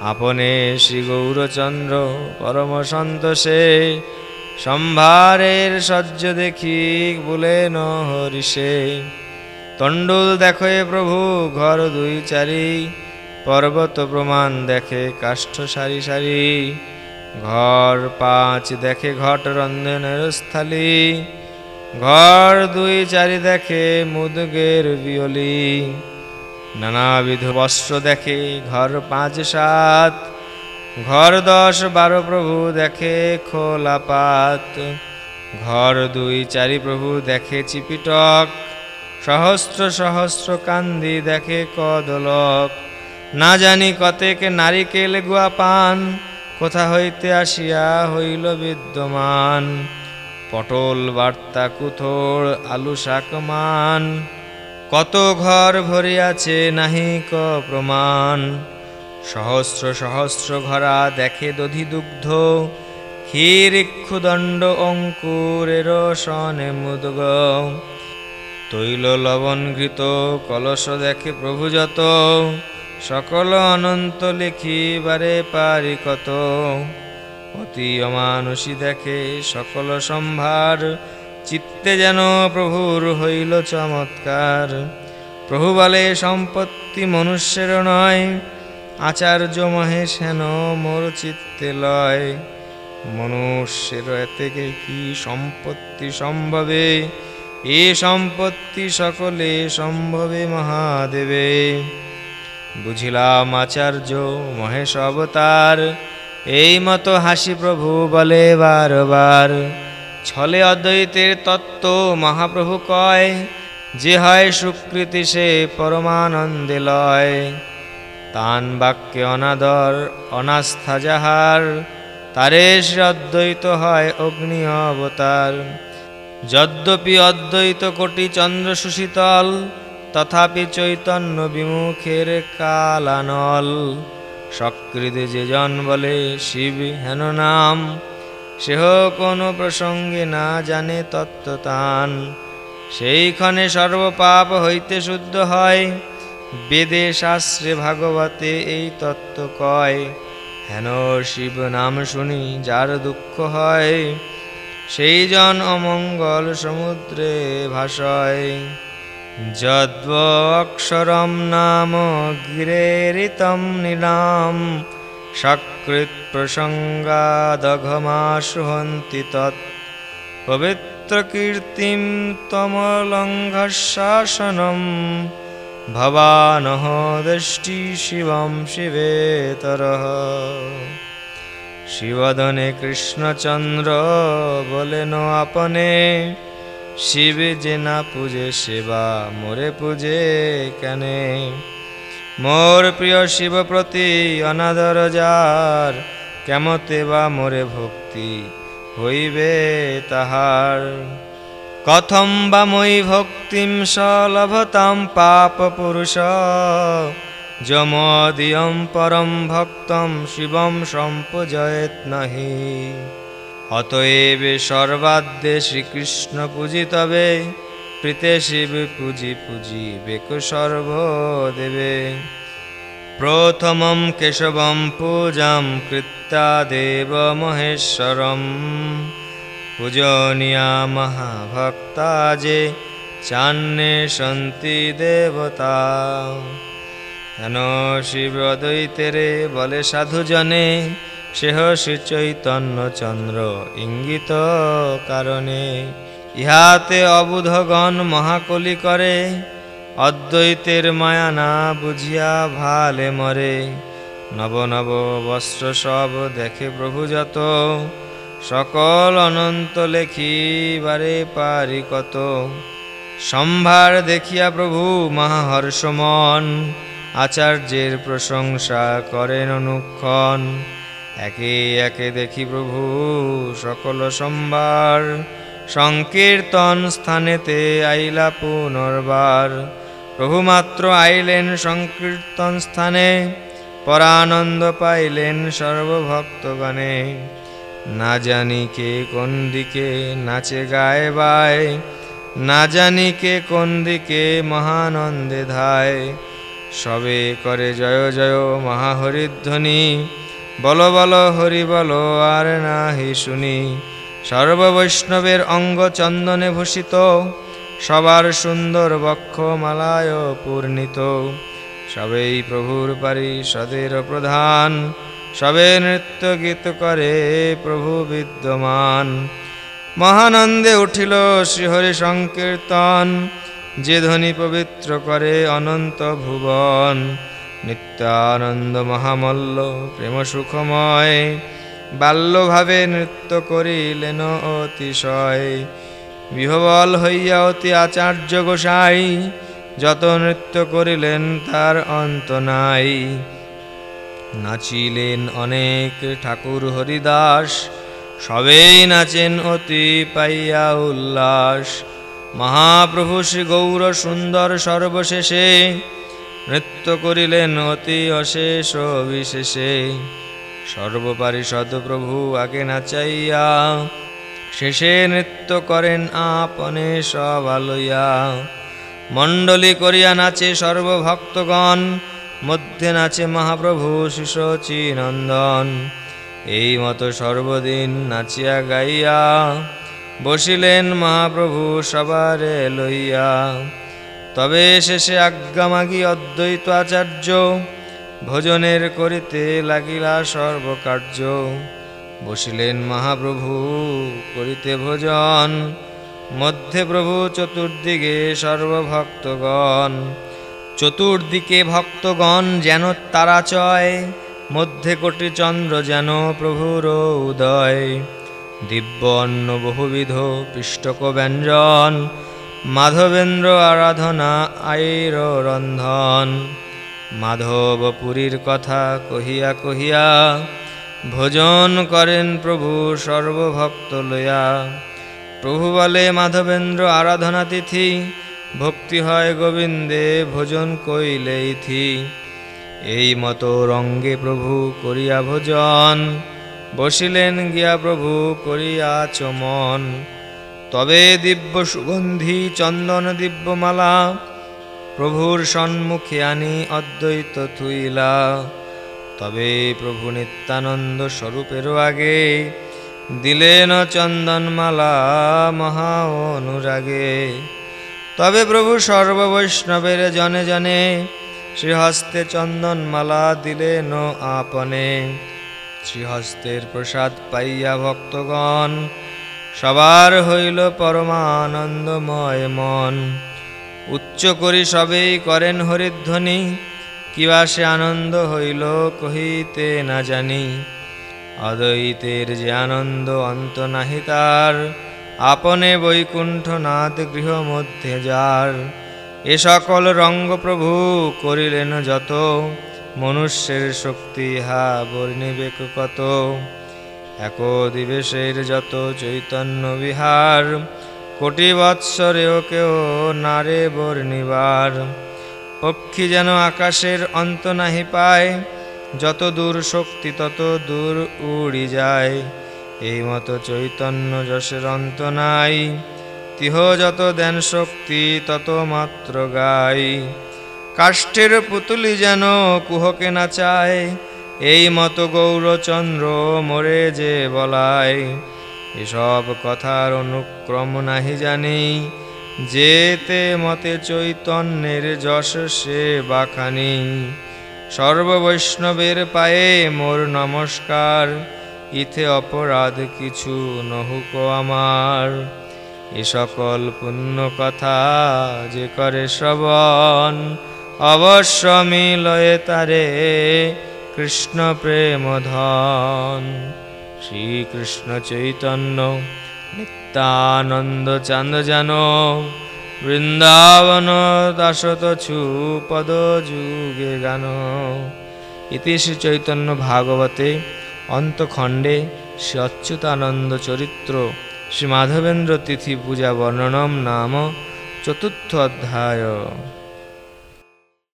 আপনে শ্রী গৌরচন্দ্র পরম সন্তোষে সম্ভারের সহ্য দেখি বলেন হরিষে তণ্ডুল দেখে প্রভু, ঘর দুই চারি, পর্বত প্রমাণ দেখে কাষ্ঠ সারি সারি। ঘর পাঁচ দেখে ঘট রন্ধনের স্থালি। ঘর দুই চারি দেখে মুদগের বিয়লি। নানাবিধ বস্ত্র দেখে ঘর পাঁচ সাত। ঘর দশ বারো প্রভু দেখে খোলা পাত। ঘর দুই চারি প্রভু দেখে চিপিটক। সহস্র সহস্র কান্দি দেখে কদলক। না জানি কতেক নারিকেল গুয়া পান। কোথা হইতে আসিয়া হইল বিদ্যমান। পটল, বার্তা কুথোড় আলু শাকমান কত ঘর ভরিয়াছে নাহি ক প্রমাণ। সহস্র সহস্র ঘরা দেখে দধি দুগ্ধ। ক্ষীর ইক্ষুদণ্ড অঙ্কুরের সনে মুদগ। তৈল লবণ ঘৃত কলস দেখে প্রভু যত সকল অনন্ত লিখিবারে পারি কত। অতি অমানুষী দেখে সকল সম্ভার, চিত্তে যেন প্রভুর হইল চমৎকার। প্রভু বলে, সম্পত্তি মনুষ্যের নয়, আচার্য মহেশ হেন মোর চিত্তে লয়। মনুষ্যের থেকে কি সম্পত্তি সম্ভবে? এ সম্পত্তি সকলে সম্ভবে মহাদেবে। বুঝিলাম আচার্য মহেশ অবতার, এই মতো হাসি প্রভু বলে বারবার। ছলে অদ্বৈতের তত্ত্ব মহাপ্রভু কয়, যে হয় সুকৃতি সে পরমানন্দে লয়। তান বাক্যে অনাদর, অনাস্থা যাহার, তারে সে অদ্বৈত হয় অগ্নি অবতার। যদ্যপি অদ্বৈত কোটি চন্দ্র সুশীতল তথাপি চৈতন্য বিমুখের কালানল। সকৃতি যে জন বলে, শিব, হেন নাম। সেহ কোনো প্রসঙ্গে না জানে তত্ত্বতান। সেইক্ষণে সর্বপাপ হইতে শুদ্ধ হয়। বেদে শাস্ত্রে ভাগবতে এই তত্ত্ব কয়, হেন শিব নাম শুনি যার দুঃখ হয়। সেই জন অমঙ্গল সমুদ্রে ভাসয়। যদ্ব অক্ষরম নাম গিরেরিতম নীলাম। সকৃত প্রসঙ্গাদঘমাশুহন্তি তৎ। পবিত্র কীর্তিম তমলঙ্ঘশাসনম ভবানহ দৃষ্টি শিবম শিবেতর শিবদনে কৃষ্ণচন্দ্র বলেন আপনে শিব যে না পূজে সেবা, মোরে পূজে কেনে? মোর প্রিয় শিব প্রতি অনাদর যার, কেমতে বা মোরে ভক্তি হইবে তাহার? কথম বা মই ভক্তিম সলভতাম পাপ পুরুষ, যমদিয়ম পরম ভক্তম শিবম সম্পজয়েত নাহি। অতএব সর্বাদ্যে শ্রীকৃষ্ণ পূজিতবে, প্রীতে শিব পূজি পূজি বেক সর্বদেবে। প্রথমম কেশবম পূজাম কৃত্তা দেব মহেশ্বরম। পূজনীয়া মহাভক্তা যে চান্নে সন্তি দেবতা। হেন শিব দ্বৈতেরে বলে সাধুজনে সেহ শ্রী চৈতন্য চন্দ্র ইঙ্গিত কারণে ইহাতে অবুধগণ মহাকলি করে, অদ্বৈতের মায়া না বুঝিয়া ভালে মরে। নব নব বস্ত্র সব দেখে প্রভু যত সকল অনন্ত লেখিবারে পারি কত সম্ভার দেখিয়া প্রভু মহাহর্ষমন, আচার্যের প্রশংসা করেন অনুক্ষণ। একে একে দেখি প্রভু, সকল সম্ভার। সংকীর্তন স্থানেতে আইলা পুনর্বার। প্রভু মাত্র আইলেন সংকীর্তন স্থানে, পরানন্দ পাইলেন সর্বভক্তগণে। না জানি কে কোন দিকে নাচে গায়ে বায়, না জানি কে কোন দিকে মহানন্দে ধায়। সবে করে জয় জয় মহাহরিধ্বনি বল বল, হরি বল, আর নাহি শুনি। সর্ববৈষ্ণবের অঙ্গ চন্দনে ভূষিত, সবার সুন্দর বক্ষ মালায় পূর্ণিত। সবেই প্রভুর পারিষদের প্রধান, সবে নৃত্য গীত করে প্রভু বিদ্যমান। মহানন্দে উঠিল শ্রীহরি সংকীর্তন, যে ধ্বনি পবিত্র করে অনন্ত ভুবন। নিত্যানন্দ মহামল্ল প্রেম সুখময় বাল্যভাবে নৃত্য করিলেন অতিশয়। বিহবল হইয়া অতি আচার্য গোসাই, যত নৃত্য করিলেন তার অন্ত নাই। নাচিলেন অনেক ঠাকুর হরিদাস, সবেই নাচেন অতি পাইয়া উল্লাস। মহাপ্রভু শ্রী গৌর সুন্দর সর্বশেষে নৃত্য করিলেন অতি অশেষ বিশেষে সর্বপারিষদ প্রভু আগে নাচাইয়া শেষে নৃত্য করেন আপনে সব আলইয়া মণ্ডলী করিয়া নাচে সর্বভক্তগণ, মধ্যে নাচে মহাপ্রভু শিশচী নন্দন এই মতো সর্বদিন নাচিয়া গাইয়া, বসিলেন মহাপ্রভু সবারে লইয়া। তবে শেষে আজ্ঞা মাগি অদ্বৈত আচার্য, ভোজনের করিতে লাগিলা সর্বকার্য। বসিলেন মহাপ্রভু, করিতে ভোজন। মধ্যে প্রভু চতুর্দিকে সর্বভক্তগণ। চতুর্দিকে ভক্তগণ যেন তারা চয় মধ্যে কোটি চন্দ্র যেন প্রভুর উদয়। দিব্য অন্ন বহুবিধ, পিষ্টক ব্যঞ্জন। মাধবেন্দ্র আরাধনা আইর রন্ধন মাধব পুরীর কথা কহিয়া কহিয়া, ভোজন করেন প্রভু সর্বভক্ত লয়া। প্রভু বলে, মাধবেন্দ্র আরাধনা তিথি, ভক্তি হয় গোবিন্দে, ভোজন কইলেই থি এই মতো রঙ্গে প্রভু করিয়া ভোজন, বসিলেন গিয়া প্রভু করিয়া চমন। তবে দিব্য সুগন্ধি চন্দন দিব্যমালা, প্রভুর সম্মুখে আনি অদ্বৈত থুইলা। তবে প্রভু নিত্যানন্দ স্বরূপেরও আগে দিলেন চন্দনমালা মহা অনুরাগে। তবে প্রভু সর্ববৈষ্ণবের জনে জনে শ্রীহস্তে চন্দনমালা দিলেন আপনে। শ্রীহস্তের প্রসাদ পাইয়া ভক্তগণ সবার হইল পরমানন্দময় মন। উচ্চ করি সবেই করেন হরিধ্বনি, কিবা সে আনন্দ হইল কহিতে না জানি। অদ্বৈতের যে আনন্দ অন্ত নাহি তার, আপনে বৈকুণ্ঠনাথ গৃহ মধ্যে যার। এ সকল রঙ্গ প্রভু করিলেন যত, মনুষ্যের শক্তি হা বর্ণিবেক কত। এক দিবেশের যত চৈতন্য বিহার, কোটি বৎসরেও কেউ নারে বর্ণিবার পক্ষী যেন আকাশের অন্ত নাহি পায়, যত দূর শক্তি তত দূর উড়ি যায়। এই মতো চৈতন্য যশের অন্ত নাই, তিহ যত দেন শক্তি তত মাত্র গাই কাষ্ঠের পুতুলি যেন কুহকে না চায় এই মতো গৌরচন্দ্র মোরে যে বলায় এসব কথার অনুক্রম নাহি জানি। যেতে মতে চৈতন্যের যশ সে বাখানি। সর্ববৈষ্ণবের পায়ে মোর নমস্কার, ইথে অপরাধ কিছু নহুক আমার। এ সকল পুণ্য কথা যে করে শ্রবণ, অবশ্য মিলয়ে তারে কৃষ্ণ প্রেম ধন শ্রীকৃষ্ণ চৈতন্য, নিত্যানন্দ চান্দ যেন বৃন্দাবন দাসত ছু পদ যুগে গান। ইতি শ্রী চৈতন্য ভাগবতে অন্তখণ্ডে শ্রী অচ্যুতানন্দ চরিত্র, শ্রী মাধবেন্দ্র তিথি পূজা বর্ণনম নাম চতুর্থ অধ্যায়।